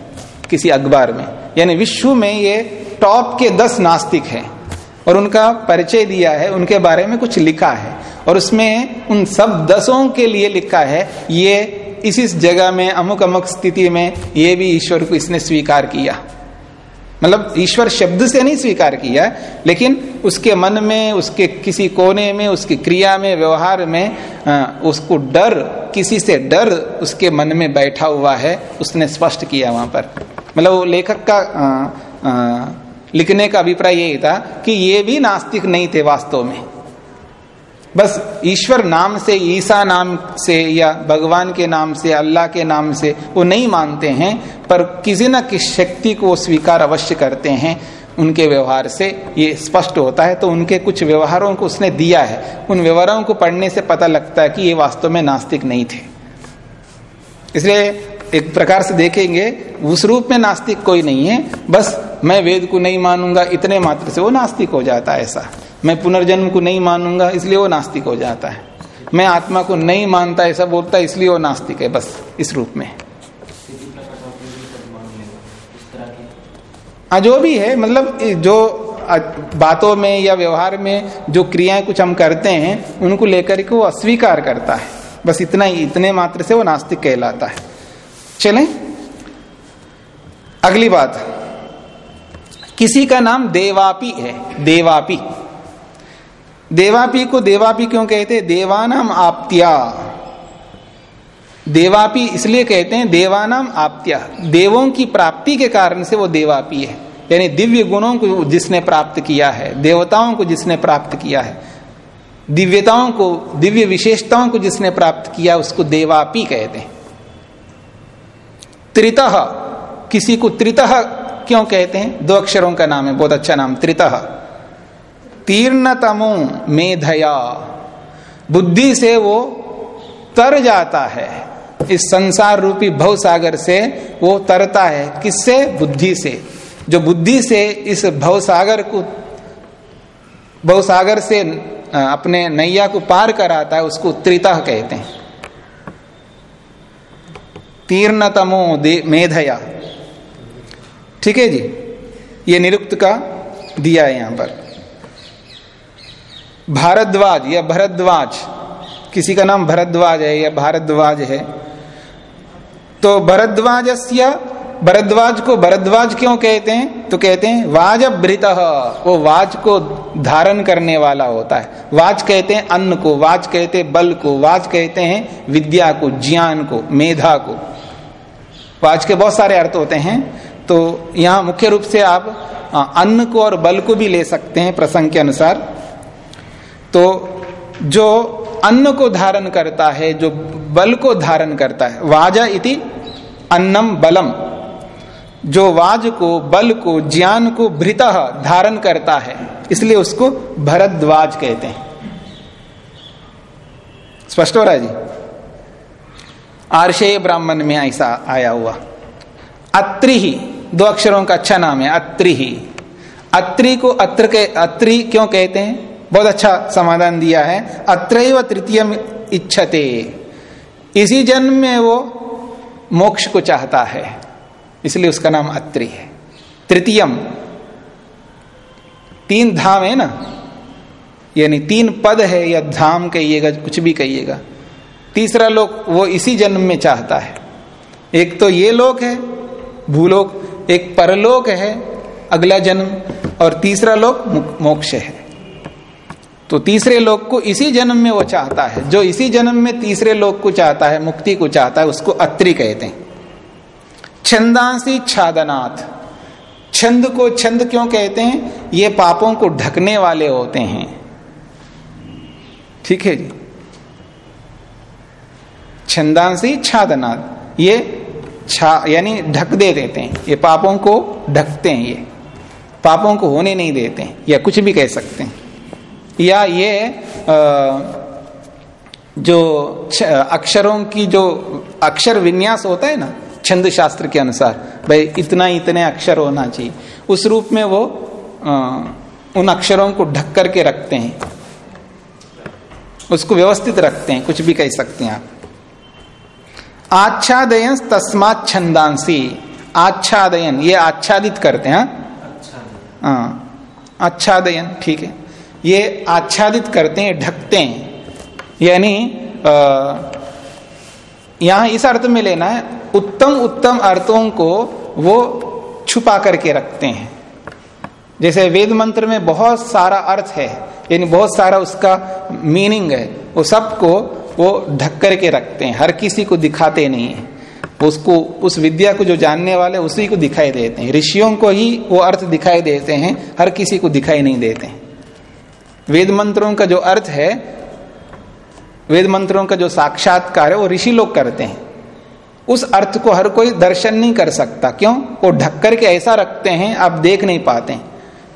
किसी अखबार में। यानी विश्व में ये टॉप के दस नास्तिक हैं और उनका परिचय दिया है, उनके बारे में कुछ लिखा है और उसमें उन सब दसों के लिए लिखा है, ये इस इस जगह में अमुक अमुक स्थिति में ये भी ईश्वर को इसने स्वीकार किया। मतलब ईश्वर शब्द से नहीं स्वीकार किया लेकिन उसके मन में उसके किसी कोने में उसकी क्रिया में व्यवहार में आ, उसको डर किसी से डर उसके मन में बैठा हुआ है उसने स्पष्ट किया वहाँ पर। मतलब वो लेखक का आ, आ, लिखने का अभिप्राय यही था कि ये भी नास्तिक नहीं थे वास्तव में। बस ईश्वर नाम से, ईसा नाम से या भगवान के नाम से, अल्लाह के नाम से वो नहीं मानते हैं, पर किसी न किसी शक्ति को स्वीकार अवश्य करते हैं। उनके व्यवहार से ये स्पष्ट होता है तो उनके कुछ व्यवहारों को उसने दिया है। उन व्यवहारों को पढ़ने से पता लगता है कि ये वास्तव में नास्तिक नहीं थे। इसलिए एक प्रकार से देखेंगे, उस रूप में नास्तिक कोई नहीं है, बस मैं वेद को नहीं मानूँगा, इतने मात्र से वो नास्तिक हो जाता है ऐसा। मैं पुनर्जन्म को नहीं मानूँगा, इसलिए वो नास्तिक हो जाता है। मैं आत्मा को नहीं मानता, ऐसा बोलता है, इसलिए वो नास्तिक है, बस, इस रूप में। हाँ जो भी है मतलब जो बातों में या व्यवहार में जो क्रियाएँ कुछ हम करते हैं, उनको लेकर के वो अस्वीकार करता है। बस इतना ही, इतने मात्र से वो नास्तिक कहलाता है। चलें? अगली बात। किसी का नाम देवापी है, देवापी। देवापी को देवापी क्यों कहते हैं? देवानाम आप्त्या। देवापी इसलिए कहते हैं देवानाम आप्त्या। देवों की प्राप्ति के कारण से वो देवापी है। यानी दिव्य गुणों को जिसने प्राप्त किया है, देवताओं को जिसने प्राप्त किया है, दिव्यताओं को, दिव्य विशेषताओं को जिसने प्राप्त किया, उसको देवापी कहते हैं। त्रित, किसी को त्रित क्यों कहते हैं? दो अक्षरों का नाम है, बहुत अच्छा नाम, त्रितः। तीर्णतमो मेधया। बुद्धि से वो तर जाता है। इस संसार रूपी भव सागर से वो तरता है। किससे? बुद्धि से। जो बुद्धि से इस भव सागर को भव सागर से अपने नैया को पार कराता है, उसको त्रिता कहते हैं। तीर्णतमो मेधया। ठीक है जी? ये निरुक्त का दिया है यहाँ पर। भारद्वाज या भरद्वाज, किसी का नाम भरद्वाज है या भारद्वाज है। तो भरद्वाज भरद्वाज को भरद्वाज क्यों कहते हैं? तो कहते हैं वाज भृत वो वाज को धारण करने वाला होता है। वाज कहते हैं अन्न को, वाज कहते हैं बल को, वाज कहते हैं विद्या को, ज्ञान को, मेधा को। वाज के बहुत सारे अर्थ होते हैं। तो यहाँ मुख्य रूप से आप अन्न को और बल को भी ले सकते हैं प्रसंग के अनुसार। तो जो अन्न को धारण करता है, जो बल को धारण करता है, वाजा इति अन्नम बलम। जो वाज को, बल को, ज्ञान को भृत धारण करता है, इसलिए उसको भरद्वाज कहते हैं। स्पष्ट हो रहा है जी? आर्षेय ब्राह्मण में ऐसा आया हुआ। अत्रि ही दो अक्षरों का अच्छा नाम है अत्रि ही अत्रि को अत्र के, अत्रि क्यों कहते हैं? बहुत अच्छा समाधान दिया है। अत्र तृतीय इच्छते। इसी जन्म में वो मोक्ष को चाहता है। इसलिए उसका नाम अत्रि है। तृतीयम। तीन धाम है ना? यानी तीन पद है, या धाम कहिएगा, कुछ भी कहिएगा। तीसरा लोक वो इसी जन्म में चाहता है। एक तो ये लोक है, भूलोक, एक परलोक है, अगला जन्म, और तीसरा लोक मोक्ष है। तो तीसरे लोक को इसी जन्म में वो चाहता है। जो इसी जन्म में तीसरे लोक को चाहता है, मुक्ति को चाहता है, उसको अत्रि कहते हैं। छंदांसी छादनाथ। छंद को छंद क्यों कहते हैं? ये पापों को ढकने वाले होते हैं। ठीक है जी? छंदांसी छादनाथ। ये छा, यानी ढक दे देते हैं। ये पापों को ढकते हैं ये। पापों को होने नहीं देते हैं, या कुछ भी कह सकते हैं। या ये जो अक्षरों की जो अक्षर विन्यास होता है ना छंद शास्त्र के अनुसार भाई इतना इतने अक्षर होना चाहिए। उस रूप में वो उन अक्षरों को ढक करके रखते हैं। उसको व्यवस्थित रखते हैं कुछ भी कह सकते हैं आप। आच्छादयन तस्मात छंदांसी। आच्छादयन ये आच्छादित करते हैं हाँ, हाँ आच्छादयन ठीक है। ये आच्छादित करते हैं, ढकते हैं। यानी यहाँ इस अर्थ में लेना है, उत्तम उत्तम अर्थों को वो छुपा करके रखते हैं। जैसे वेद मंत्र में बहुत सारा अर्थ है, यानी बहुत सारा उसका मीनिंग है, वो सबको वो ढक करके रखते हैं, हर किसी को दिखाते नहीं है। उसको, उस विद्या को जो जानने वाले उसी को दिखाई देते हैं। ऋषियों को ही वो अर्थ दिखाई देते हैं, हर किसी को दिखाई नहीं देते हैं। वेद मंत्रों का जो अर्थ है वेद मंत्रों का जो साक्षात्कार है वो ऋषि लोग करते हैं। उस अर्थ को हर कोई दर्शन नहीं कर सकता। क्यों? वो ढक करके ऐसा रखते हैं आप देख नहीं पाते।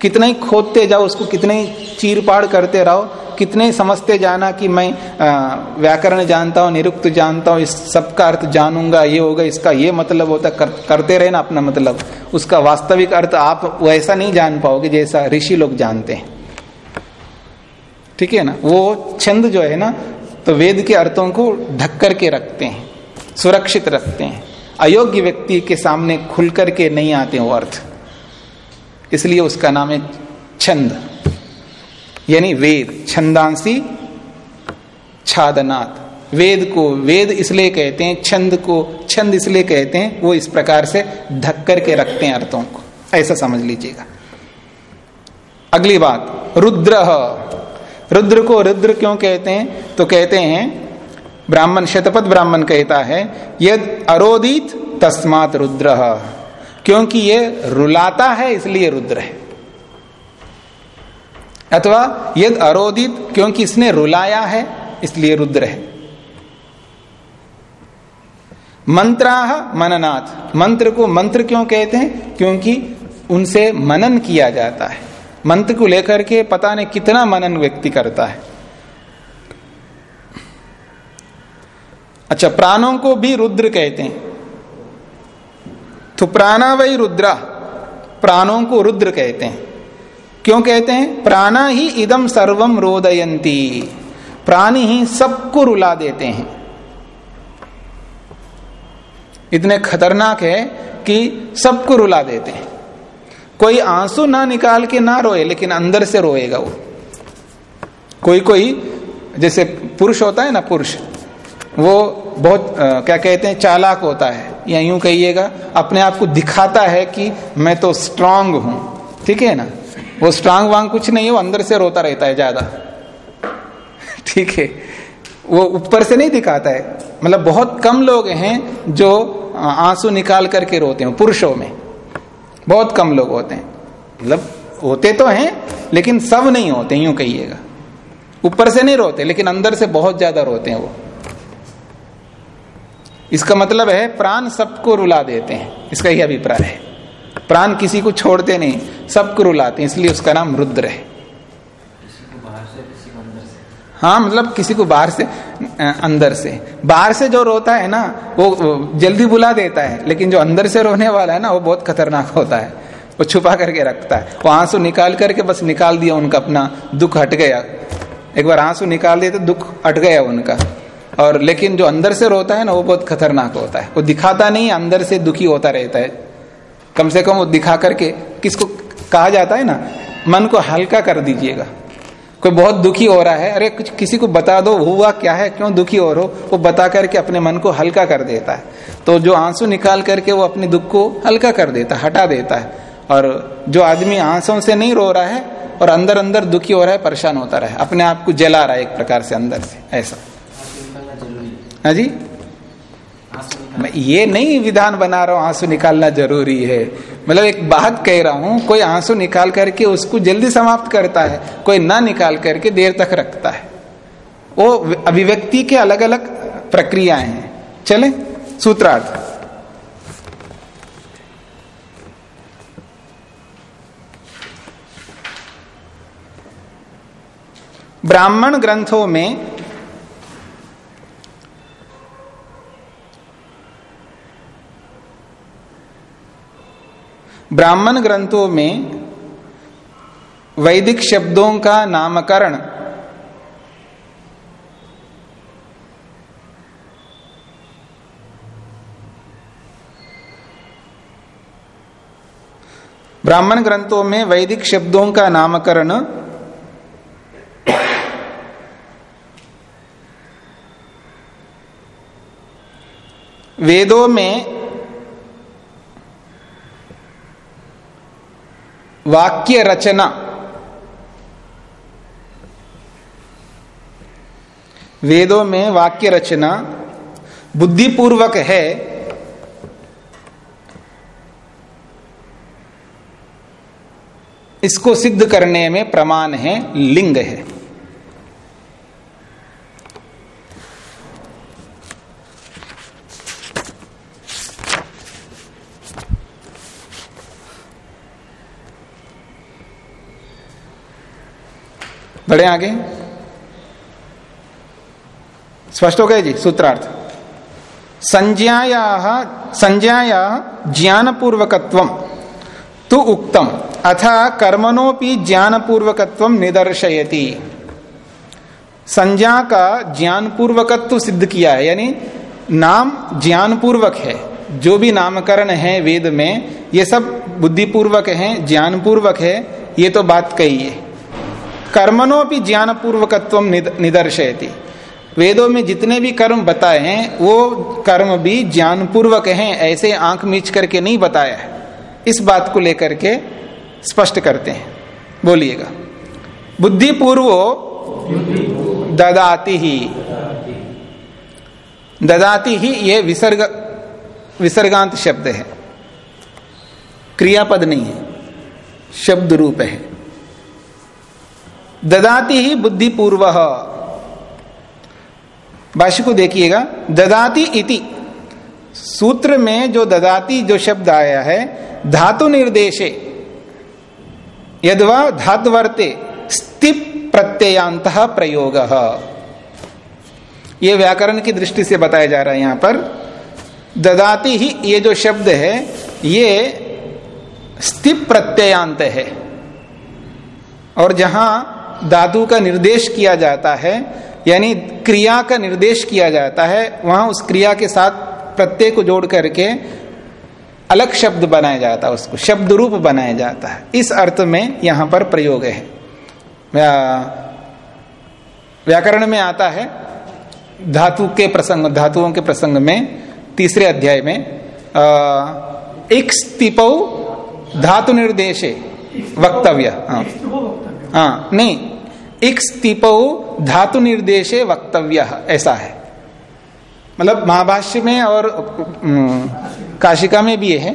कितना ही खोदते जाओ उसको कितने ही चीर पाड़ करते रहो कितने ही समझते जाना कि मैं व्याकरण जानता हूँ निरुक्त जानता हूँ इस सबका अर्थ जानूँगा ये होगा इसका ये मतलब होता कर, करते रहे ना अपना मतलब। उसका वास्तविक अर्थ आप वैसा नहीं जान पाओगे जैसा ऋषि लोग जानते हैं। ठीक है ना? वो छंद जो है ना तो वेद के अर्थों को ढक करके रखते हैं, सुरक्षित रखते हैं। अयोग्य व्यक्ति के सामने खुल करके नहीं आते वो अर्थ। इसलिए उसका नाम है छंद। यानी वेद, छंदांसी छादनाथ वेद को, वेद इसलिए कहते हैं, छंद को, छंद इसलिए कहते हैं, वो इस प्रकार से ढक करके रखते हैं अर्थों को। ऐसा समझ लीजिएगा। अगली बात, रुद्र। रुद्र को रुद्र क्यों कहते हैं? तो कहते हैं, ब्राह्मण, शतपथ ब्राह्मण कहता है, यद अरोदित तस्मात रुद्र। क्योंकि ये रुलाता है, इसलिए रुद्र है। अथवा यद अरोदित, क्योंकि इसने रुलाया है, इसलिए रुद्र है। मंत्रा मननाथ मंत्र को मंत्र क्यों कहते हैं? क्योंकि उनसे मनन किया जाता है। मंत्र को लेकर के पता नहीं कितना मनन व्यक्ति करता है। अच्छा प्राणों को भी रुद्र कहते हैं। तो प्राणा वही रुद्रा, प्राणों को रुद्र कहते हैं। क्यों कहते हैं? प्राणा ही इदम सर्वम रोदयंती प्राणी ही सबको रुला देते हैं। इतने खतरनाक है कि सबको रुला देते हैं। कोई आँसू ना निकाल के ना रोए लेकिन अंदर से रोएगा वो। कोई कोई जैसे पुरुष होता है ना पुरुष वो बहुत आ, क्या कहते हैं चालाक होता है। या यूँ कहिएगा अपने आप को दिखाता है कि मैं तो स्ट्रांग हूँ। ठीक है ना? वो स्ट्रांग वांग कुछ नहीं है वो अंदर से रोता रहता है ज़्यादा। ठीक है? वो ऊपर से नहीं दिखाता है। मतलब बहुत कम लोग हैं जो आँसू निकाल करके रोते हैं पुरुषों में। बहुत कम लोग होते हैं। मतलब होते तो हैं, लेकिन सब नहीं होते, यूँ कहिएगा। ऊपर से नहीं रोते, लेकिन अंदर से बहुत ज़्यादा रोते हैं वो। इसका मतलब है, प्राण सबको रुला देते हैं। इसका ही अभिप्राय है। प्राण किसी को छोड़ते नहीं, सबको रुलाते हैं, इसलिए उसका नाम रुद्र है। हाँ मतलब किसी को बाहर से अंदर से। बाहर से जो रोता है ना वो, जल्दी बुला देता है लेकिन जो अंदर से रोने वाला है ना वो बहुत खतरनाक होता है। वो छुपा करके रखता है। वो आँसू निकाल करके बस निकाल दिया उनका अपना दुख हट गया। एक बार आँसू निकाल दिए तो दुख हट गया उनका। और लेकिन जो अंदर से रोता है ना वो बहुत खतरनाक होता है। वो दिखाता नहीं अंदर से दुखी होता रहता है। कम से कम वो दिखा करके किसको कहा जाता है ना मन को हल्का कर दीजिएगा। कोई बहुत दुखी हो रहा है अरे कुछ किसी को बता दो हुआ क्या है क्यों दुखी हो रहे वो बता करके अपने मन को हल्का कर देता है। तो जो आँसू निकाल करके वो अपने दुख को हल्का कर देता है हटा देता है। और जो आदमी आंसुओं से नहीं रो रहा है और अंदर अंदर दुखी हो रहा है परेशान होता रहा है अपने आप को जला रहा है एक प्रकार से अंदर से ऐसा। हाँ जी? मैं ये नहीं विधान बना रहा हूँ आँसू निकालना ज़रूरी है। मतलब एक बात कह रहा हूँ, कोई आँसू निकाल करके उसको जल्दी समाप्त करता है, कोई ना निकाल करके देर तक रखता है। वो अभिव्यक्ति के अलग अलग प्रक्रियाएँ हैं। चले, सूत्रार्थ। ब्राह्मण ग्रंथों में ब्राह्मण ग्रंथों में वैदिक शब्दों का नामकरण ब्राह्मण ग्रंथों में वैदिक शब्दों का नामकरण वेदों में वाक्य रचना वेदों में वाक्य रचना बुद्धिपूर्वक है। इसको सिद्ध करने में प्रमाण है, लिंग है। बढ़े आगे। स्पष्ट हो गए जी, सूत्रार्थ। संज्ञाया संज्ञाया ज्ञान पूर्वकत्व तो उक्तम। अथा कर्मणोपि ज्ञान पूर्वकत्व निदर्शयति। संज्ञा का ज्ञान पूर्वकत्व सिद्ध किया है, यानी नाम ज्ञान पूर्वक है। जो भी नामकरण है वेद में, ये सब बुद्धिपूर्वक है ज्ञान पूर्वक है, ये तो बात कही है। कर्मणों भी ज्ञान पूर्वकत्व निदर्शयति। वेदों में जितने भी कर्म बताए हैं, वो कर्म भी ज्ञान पूर्वक हैं, ऐसे आँख मीच करके नहीं बताया इस बात को लेकर के स्पष्ट करते हैं। बोलिएगा। बुद्धि पूर्वो ददाती ही। ददाती ही ये विसर्ग, विसर्गांत शब्द है। क्रियापद नहीं है, शब्द रूप है। ददाती ही बुद्धि पूर्व भाष्य को देखिएगा। ददाती इति। सूत्र में जो ददाती जो शब्द आया है, धातु निर्देशे। यदवा धातुवर्ते स्थिप प्रत्ययांत प्रयोग। ये व्याकरण की दृष्टि से बताया जा रहा है यहाँ पर। ददाती ही ये जो शब्द है, ये स्थिप प्रत्ययांत है। और जहाँ धातु का निर्देश किया जाता है यानी क्रिया का निर्देश किया जाता है वहाँ उस क्रिया के साथ प्रत्यय को जोड़ करके अलग शब्द बनाया जाता है उसको शब्द रूप बनाया जाता है। इस अर्थ में यहाँ पर प्रयोग है। व्याकरण में आता है धातु के प्रसंग धातुओं के प्रसंग में तीसरे अध्याय में एक धातु निर्देशे वक्तव्य हाँ। हाँ नहीं एक स्तिपौ धातु निर्देशे वक्तव्य। ऐसा है। मतलब महाभाष्य में और काशिका में भी यह है।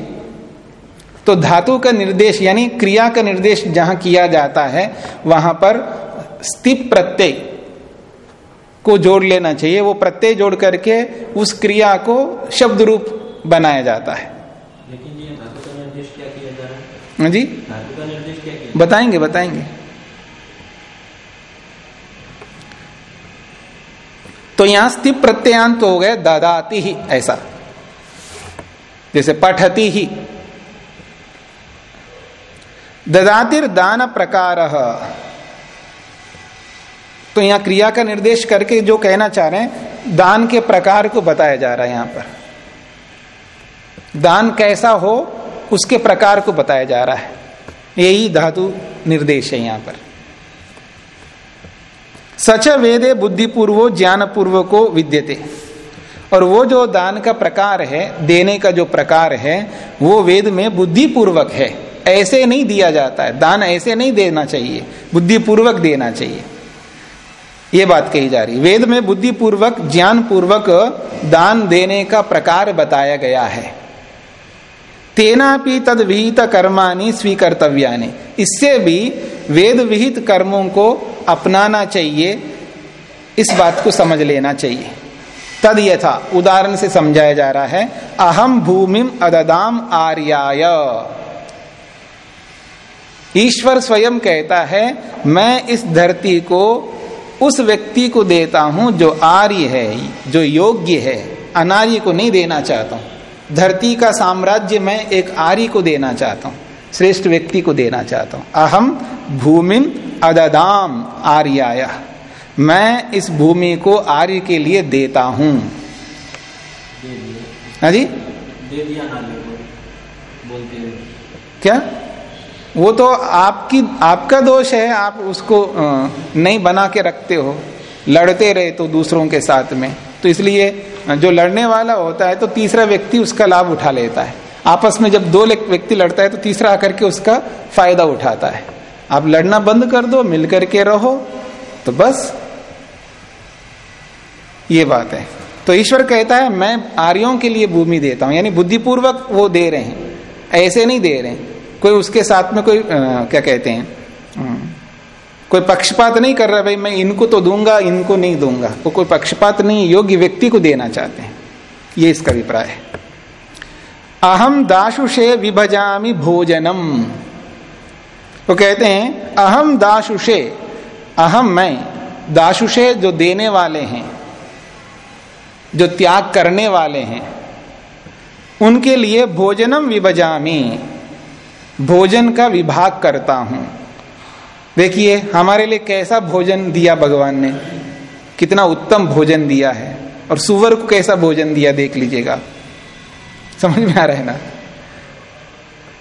तो धातु का निर्देश यानी क्रिया का निर्देश जहाँ किया जाता है वहाँ पर स्थित प्रत्यय को जोड़ लेना चाहिए। वो प्रत्यय जोड़ करके उस क्रिया को शब्द रूप बनाया जाता है। लेकिन ये धातु का निर्देश क्या किया जा रहा है? हाँ जी? धातु का निर्देश क्या किया बताएँगे बताएँगे। तो यहाँ स्थित प्रत्ययांत हो गए, ददाती ही, ऐसा। जैसे पठती ही। ददातिर दान प्रकार। तो यहाँ क्रिया का निर्देश करके जो कहना चाह रहे हैं, दान के प्रकार को बताया जा रहा है यहाँ पर। दान कैसा हो, उसके प्रकार को बताया जा रहा है। यही धातु निर्देश है यहाँ पर। सच वेदे बुद्धिपूर्वो ज्ञान पूर्व को विद्यते। और वो जो दान का प्रकार है, देने का जो प्रकार है, वो वेद में बुद्धिपूर्वक है। ऐसे नहीं दिया जाता है। दान ऐसे नहीं देना चाहिए। बुद्धिपूर्वक देना चाहिए। ये बात कही जा रही वेद में बुद्धिपूर्वक ज्ञान पूर्वक दान देने का प्रकार बताया गया है। तेनापि तद विहित कर्माणी स्वीकर्तव्यानि। इससे भी वेद विहित कर्मों को अपनाना चाहिए, इस बात को समझ लेना चाहिए। तद यथा, उदाहरण से समझाया जा रहा है अहम भूमिम अददाम आर्याय। ईश्वर स्वयं कहता है, मैं इस धरती को, उस व्यक्ति को देता हूँ जो आर्य है, जो योग्य है, अनार्य को नहीं देना चाहता हूँ। धरती का साम्राज्य मैं एक आर्य को देना चाहता हूँ। श्रेष्ठ व्यक्ति को देना चाहता हूँ। अहम भूमि अददाम आर्याय। मैं इस भूमि को आर्य के लिए देता हूँ। दे हाँ जी? दे दिया बोलते क्या? वो तो आपकी आपका दोष है आप उसको नहीं बना के रखते हो। लड़ते रहे तो दूसरों के साथ में। तो इसलिए जो लड़ने वाला होता है तो तीसरा व्यक्ति उसका लाभ उठा लेता है। आपस में जब दो व्यक्ति लड़ता है तो तीसरा आकर के उसका फ़ायदा उठाता है। आप लड़ना बंद कर दो मिल करके रहो तो बस। ये बात है। तो ईश्वर कहता है मैं आर्यों के लिए भूमि देता हूँ यानी बुद्धिपूर्वक वो दे रहे हैं। ऐसे नहीं दे रहे हैं। कोई उसके साथ में कोई अ, क्या कहते हैं कोई पक्षपात नहीं कर रहा भाई मैं इनको तो दूँगा इनको नहीं दूँगा। वो कोई पक्षपात नहीं योग्य व्यक्ति को देना चाहते हैं। ये इसका अभिप्राय है। अहम दाशुषे विभजामि भोजनम। वो कहते हैं अहम दाशुषे अहम मैं, दाशुषे जो देने वाले हैं, जो त्याग करने वाले हैं, उनके लिए भोजनम विभजामी, भोजन का विभाग करता हूँ। देखिए, हमारे लिए कैसा भोजन दिया भगवान ने? कितना उत्तम भोजन दिया है। और सुवर को कैसा भोजन दिया, देख लीजिएगा। समझ में आ रहा है ना?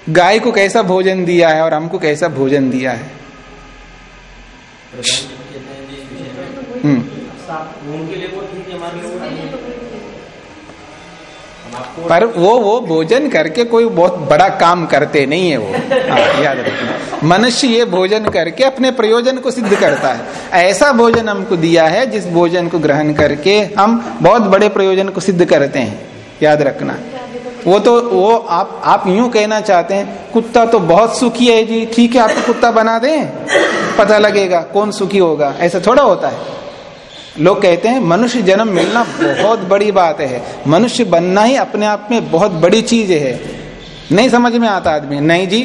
गाय को कैसा भोजन दिया है और हमको कैसा भोजन दिया है? हम्म। पर वो वो भोजन करके कोई बहुत बड़ा काम करते नहीं है वो। हाँ, याद रखना। मनुष्य ये भोजन करके अपने प्रयोजन को सिद्ध करता है। ऐसा भोजन हमको दिया है जिस भोजन को ग्रहण करके हम बहुत बड़े प्रयोजन को सिद्ध करते हैं। याद रखना। वो तो वो आप आप यूँ कहना चाहते हैं, कुत्ता तो बहुत सुखी है जी, ठीक है, आपको कुत्ता बना दें? पता लगेगा कौन सुखी होगा, ऐसा थोड़ा होता है। लोग कहते हैं, मनुष्य जन्म मिलना बहुत बड़ी बात है। मनुष्य बनना ही अपने आप में बहुत बड़ी चीज़ है। नहीं समझ में आता आदमी? नहीं जी,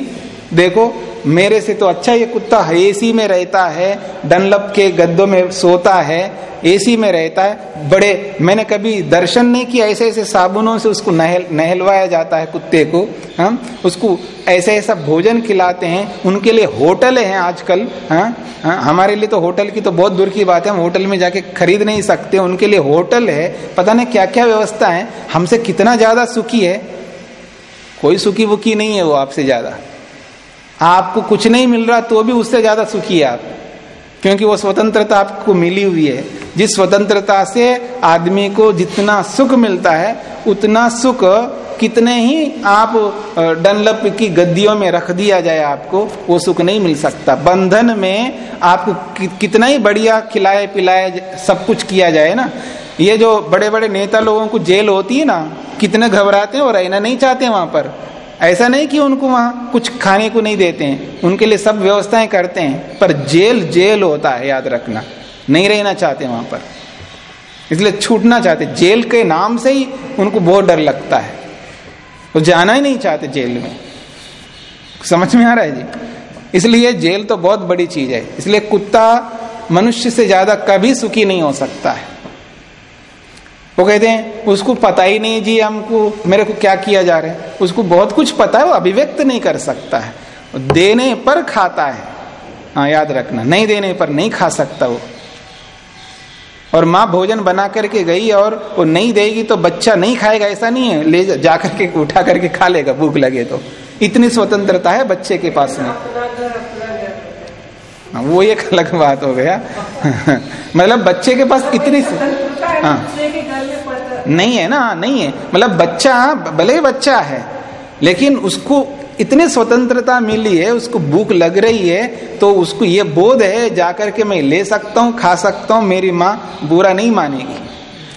देखो मेरे से तो अच्छा ये कुत्ता एसी में रहता है, डनलप के गद्दों में सोता है, एसी में रहता है। बड़े, मैंने कभी दर्शन नहीं किया, ऐसे ऐसे साबुनों से उसको नहल, नहलवाया जाता है कुत्ते को हम उसको ऐसे ऐसा भोजन खिलाते हैं, उनके लिए होटल हैं आजकल हाँ? हाँ हमारे लिए तो होटल की तो बहुत दूर की बात है, हम होटल में जाके खरीद नहीं सकते, उनके लिए होटल है, पता नहीं क्या क्या व्यवस्था है, हमसे कितना ज़्यादा सुखी है? कोई सुखी वुखी नहीं है वो आपसे ज़्यादा। आपको कुछ नहीं मिल रहा तो भी उससे ज़्यादा सुखी है आप। क्योंकि वो स्वतंत्रता आपको मिली हुई है। जिस स्वतंत्रता से आदमी को जितना सुख मिलता है, उतना सुख कितने ही आप डनलप की गद्दियों में रख दिया जाए आपको, वो सुख नहीं मिल सकता। बंधन में आपको कितना ही बढ़िया खिलाए पिलाए सब कुछ किया जाए ना। ये जो बड़े बड़े नेता लोगों को जेल होती है ना, कितने घबराते हैं और रहना नहीं चाहते वहाँ पर। ऐसा नहीं कि उनको वहाँ कुछ खाने को नहीं देते हैं। उनके लिए सब व्यवस्थाएँ करते हैं, पर जेल जेल होता है, याद रखना। नहीं रहना चाहते वहाँ पर। इसलिए छूटना चाहते। जेल के नाम से ही उनको बहुत डर लगता है। वो जाना ही नहीं चाहते जेल में। समझ में आ रहा है जी? इसलिए जेल तो बहुत बड़ी चीज़ है। इसलिए कुत्ता मनुष्य से ज़्यादा कभी सुखी नहीं हो सकता है। वो कहते हैं उसको पता ही नहीं जी हमको मेरे को क्या किया जा रहा है? उसको बहुत कुछ पता है वो अभिव्यक्त नहीं कर सकता है। देने पर खाता है। हाँ याद रखना नहीं देने पर नहीं खा सकता वो। और माँ भोजन बना करके गई और वो नहीं देगी तो बच्चा नहीं खाएगा ऐसा नहीं है। ले जा करके उठा करके खा लेगा भूख लगे तो। इतनी स्वतंत्रता है बच्चे के पास में। हाँ, वो एक अलग बात हो गया। मतलब बच्चे के पास इतनी है नहीं है ना नहीं है। मतलब बच्चा भले बच्चा है लेकिन उसको इतनी स्वतंत्रता मिली है उसको भूख लग रही है तो उसको ये बोध है जाकर के मैं ले सकता हूँ खा सकता हूँ मेरी माँ बुरा नहीं मानेगी।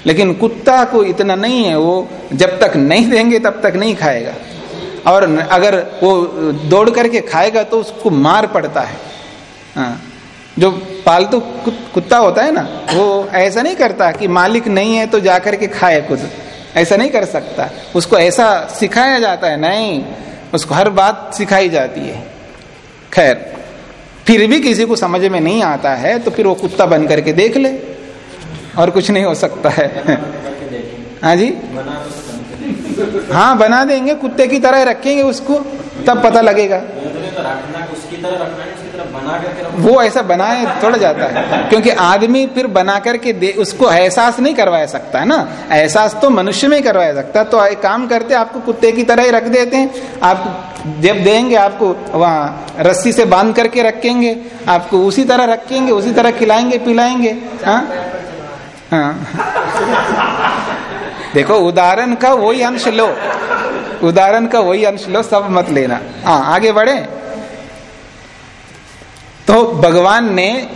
लेकिन कुत्ता को इतना नहीं है वो जब तक नहीं देंगे तब तक नहीं खाएगा। और अगर वो दौड़ करके खाएगा तो उसको मार पड़ता है। हाँ। जो पालतू कुत्ता होता है ना, वो ऐसा नहीं करता कि मालिक नहीं है तो जाकर के खाए खुद। ऐसा नहीं कर सकता। उसको ऐसा सिखाया जाता है, नहीं, उसको हर बात सिखाई जाती है। खैर, फिर भी किसी को समझ में नहीं आता है तो फिर वो कुत्ता बन करके देख ले, और कुछ नहीं हो सकता है। हाँ जी? तो हाँ बना देंगे, कुत्ते की तरह रखेंगे उसको, तब पता लगेगा। तो वो ऐसा बनाए थोड़ा जाता है। क्योंकि आदमी फिर बना करके दे, उसको एहसास नहीं करवा सकता, है ना? एहसास तो मनुष्य में ही करवा सकता। तो एक काम करते आपको कुत्ते की तरह ही रख देते हैं। आप जब देंगे, आपको वहाँ रस्सी से बाँध करके रखेंगे। आपको उसी तरह रखेंगे, उसी तरह खिलाएँगे, पिलाएँगे। हाँ? हाँ। देखो, उदाहरण का वही अंश लो। उदाहरण का वही अंश लो, सब मत लेना। हाँ आगे बढ़े। तो भगवान ने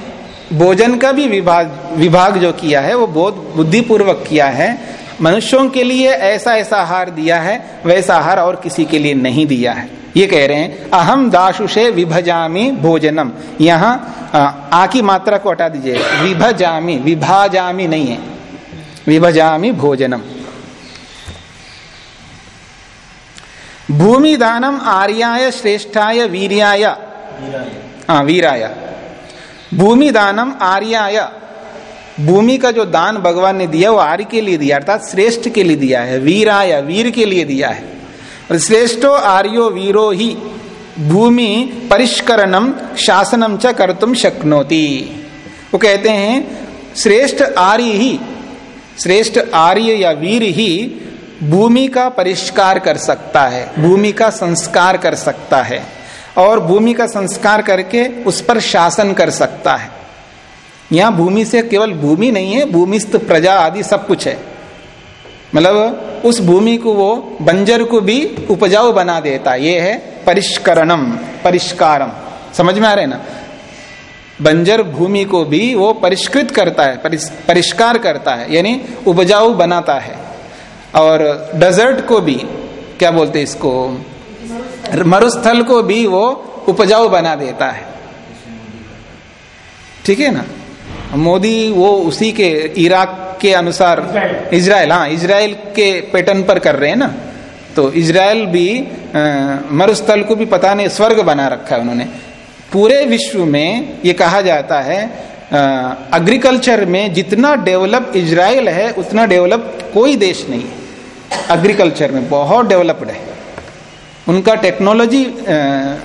भोजन का भी विभाग विभाग जो किया है, वो बहुत बुद्धिपूर्वक किया है। मनुष्यों के लिए ऐसा ऐसा आहार दिया है, वैसा आहार और किसी के लिए नहीं दिया है। ये कह रहे हैं अहम दाशुषे विभजामी भोजनम। यहाँ आ की मात्रा को हटा दीजिए। विभजामी, विभाजामी नहीं है। विभजामी भोजनम। भूमि दानम आर्याय श्रेष्ठाय वीर्याय। हाँ वीराय भूमि दानम आर्याय भूमि का जो दान भगवान ने दिया वो आर्य के लिए दिया अर्थात श्रेष्ठ के लिए दिया है वीराय वीर के लिए दिया है और श्रेष्ठो आर्यो वीरो ही भूमि परिष्करणम शासनम च कर्तुम शक्नोति वो कहते हैं श्रेष्ठ आर्य ही श्रेष्ठ आर्य या वीर ही भूमि का परिष्कार कर सकता है भूमि का संस्कार कर सकता है और भूमि का संस्कार करके उस पर शासन कर सकता है। यहाँ भूमि से केवल भूमि नहीं है, भूमिस्थ, प्रजा आदि सब कुछ है। मतलब उस भूमि को वो बंजर को भी उपजाऊ बना देता ये है परिष्करणम, परिष्कारम। समझ में आ रहे ना? बंजर भूमि को भी वो परिष्कृत करता है परिष्कार करता है, यानी उपजाऊ बनाता है। और डेजर्ट को भी, क्या बोलते इसको? मरुस्थल को भी वो उपजाऊ बना देता है। ठीक है ना? मोदी वो उसी के इराक के अनुसार इजराइल। हाँ इजराइल के पैटर्न पर कर रहे हैं ना? तो इसराइल भी मरुस्थल को भी पता नहीं स्वर्ग बना रखा है उन्होंने। पूरे विश्व में ये कहा जाता है एग्रीकल्चर में जितना डेवलप इजराइल है उतना डेवलप कोई देश नहीं है। एग्रीकल्चर में बहुत डेवलप्ड है। उनका टेक्नोलॉजी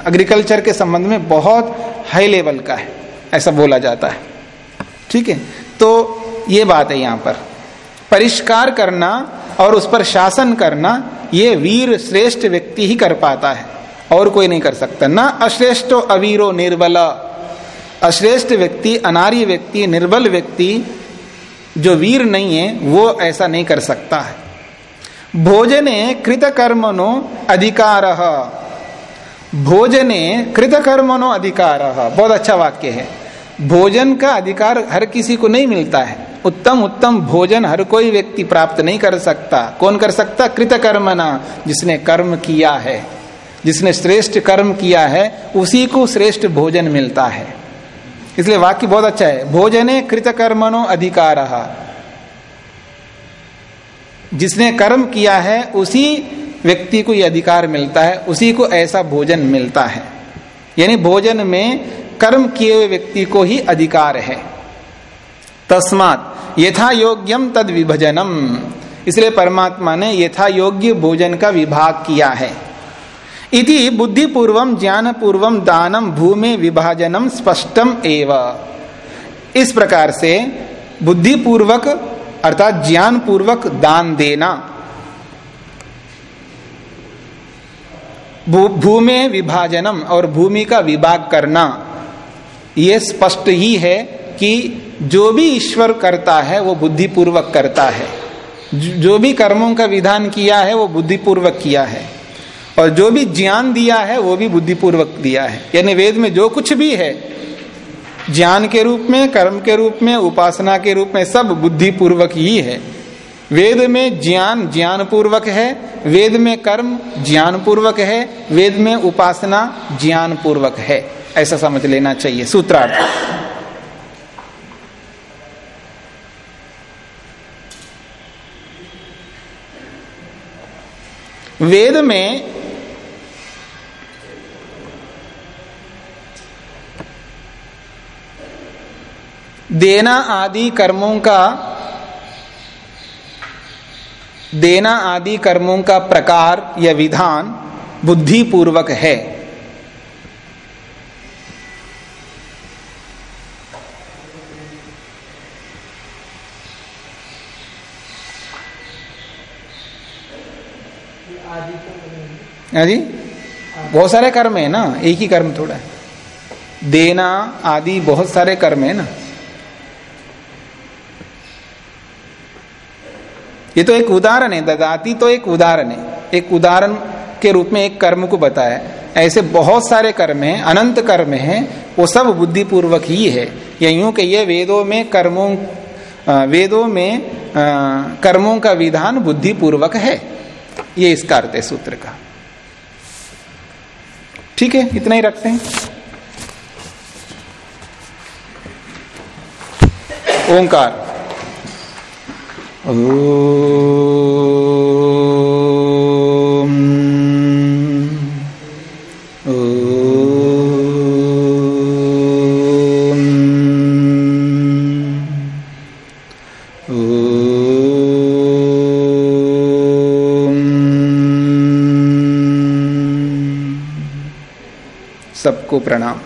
एग्रीकल्चर के संबंध में बहुत हाई लेवल का है, ऐसा बोला जाता है। ठीक है? तो ये बात है यहाँ पर। परिष्कार करना और उस पर शासन करना, ये वीर श्रेष्ठ व्यक्ति ही कर पाता है, और कोई नहीं कर सकता। ना अश्रेष्ठो अवीरो निर्बल। अश्रेष्ठ व्यक्ति, अनार्य व्यक्ति, निर्बल व्यक्ति जो वीर नहीं है, वो ऐसा नहीं कर सकता है। भोजने कृत कर्मनो अधिकार। भोजने कृत कर्मनो अधिकार। बहुत अच्छा वाक्य है। भोजन का अधिकार हर किसी को नहीं मिलता है। उत्तम उत्तम भोजन हर कोई व्यक्ति प्राप्त नहीं कर सकता। कौन कर सकता? कृत कर्मना जिसने कर्म किया है। जिसने श्रेष्ठ कर्म किया है, उसी को श्रेष्ठ भोजन मिलता है। इसलिए वाक्य बहुत अच्छा है। भोजने कृत कर्मनो अधिकार। जिसने कर्म किया है, उसी व्यक्ति को यह अधिकार मिलता है, उसी को ऐसा भोजन मिलता है। यानी भोजन में कर्म किए हुए व्यक्ति को ही अधिकार है। तस्मात यथा योग्यम तद विभजनम। इसलिए परमात्मा ने यथा योग्य भोजन का विभाग किया है। इति बुद्धिपूर्वम ज्ञान पूर्वम दानम भूमि विभाजनम स्पष्टम एव। इस प्रकार से बुद्धिपूर्वक अर्थात ज्ञान पूर्वक दान। देना भूमि विभाजनम और भूमि का विभाग करना। यह स्पष्ट ही है कि जो भी ईश्वर करता है, वो बुद्धिपूर्वक करता है। जो भी कर्मों का विधान किया है, वो बुद्धिपूर्वक किया है। और जो भी ज्ञान दिया है, वो भी बुद्धिपूर्वक दिया है। यानी वेद में जो कुछ भी है ज्ञान के रूप में, कर्म के रूप में, उपासना के रूप में सब बुद्धिपूर्वक ही है। वेद में ज्ञान ज्ञान पूर्वक है, वेद में कर्म ज्ञान पूर्वक है, वेद में उपासना ज्ञान पूर्वक है। ऐसा समझ लेना चाहिए। सूत्रार्थ। वेद में देना आदि कर्मों का, देना आदि कर्मों का प्रकार या विधान बुद्धि पूर्वक है। हाँ जी? बहुत सारे कर्म है ना, एक ही कर्म थोड़ा है। देना आदि बहुत सारे कर्म है ना। ये तो एक उदाहरण है ददाती तो एक उदाहरण है। एक उदाहरण के रूप में एक कर्म को बताया। ऐसे बहुत सारे कर्म हैं अनंत कर्म हैं वो सब बुद्धिपूर्वक ही है। या यूँ कहिए वेदों में कर्मों वेदों में अ, कर्मों का विधान बुद्धिपूर्वक है। ये इसका अर्थ है सूत्र का। ठीक है इतना ही रखते हैं। ओंकार। सबको प्रणाम।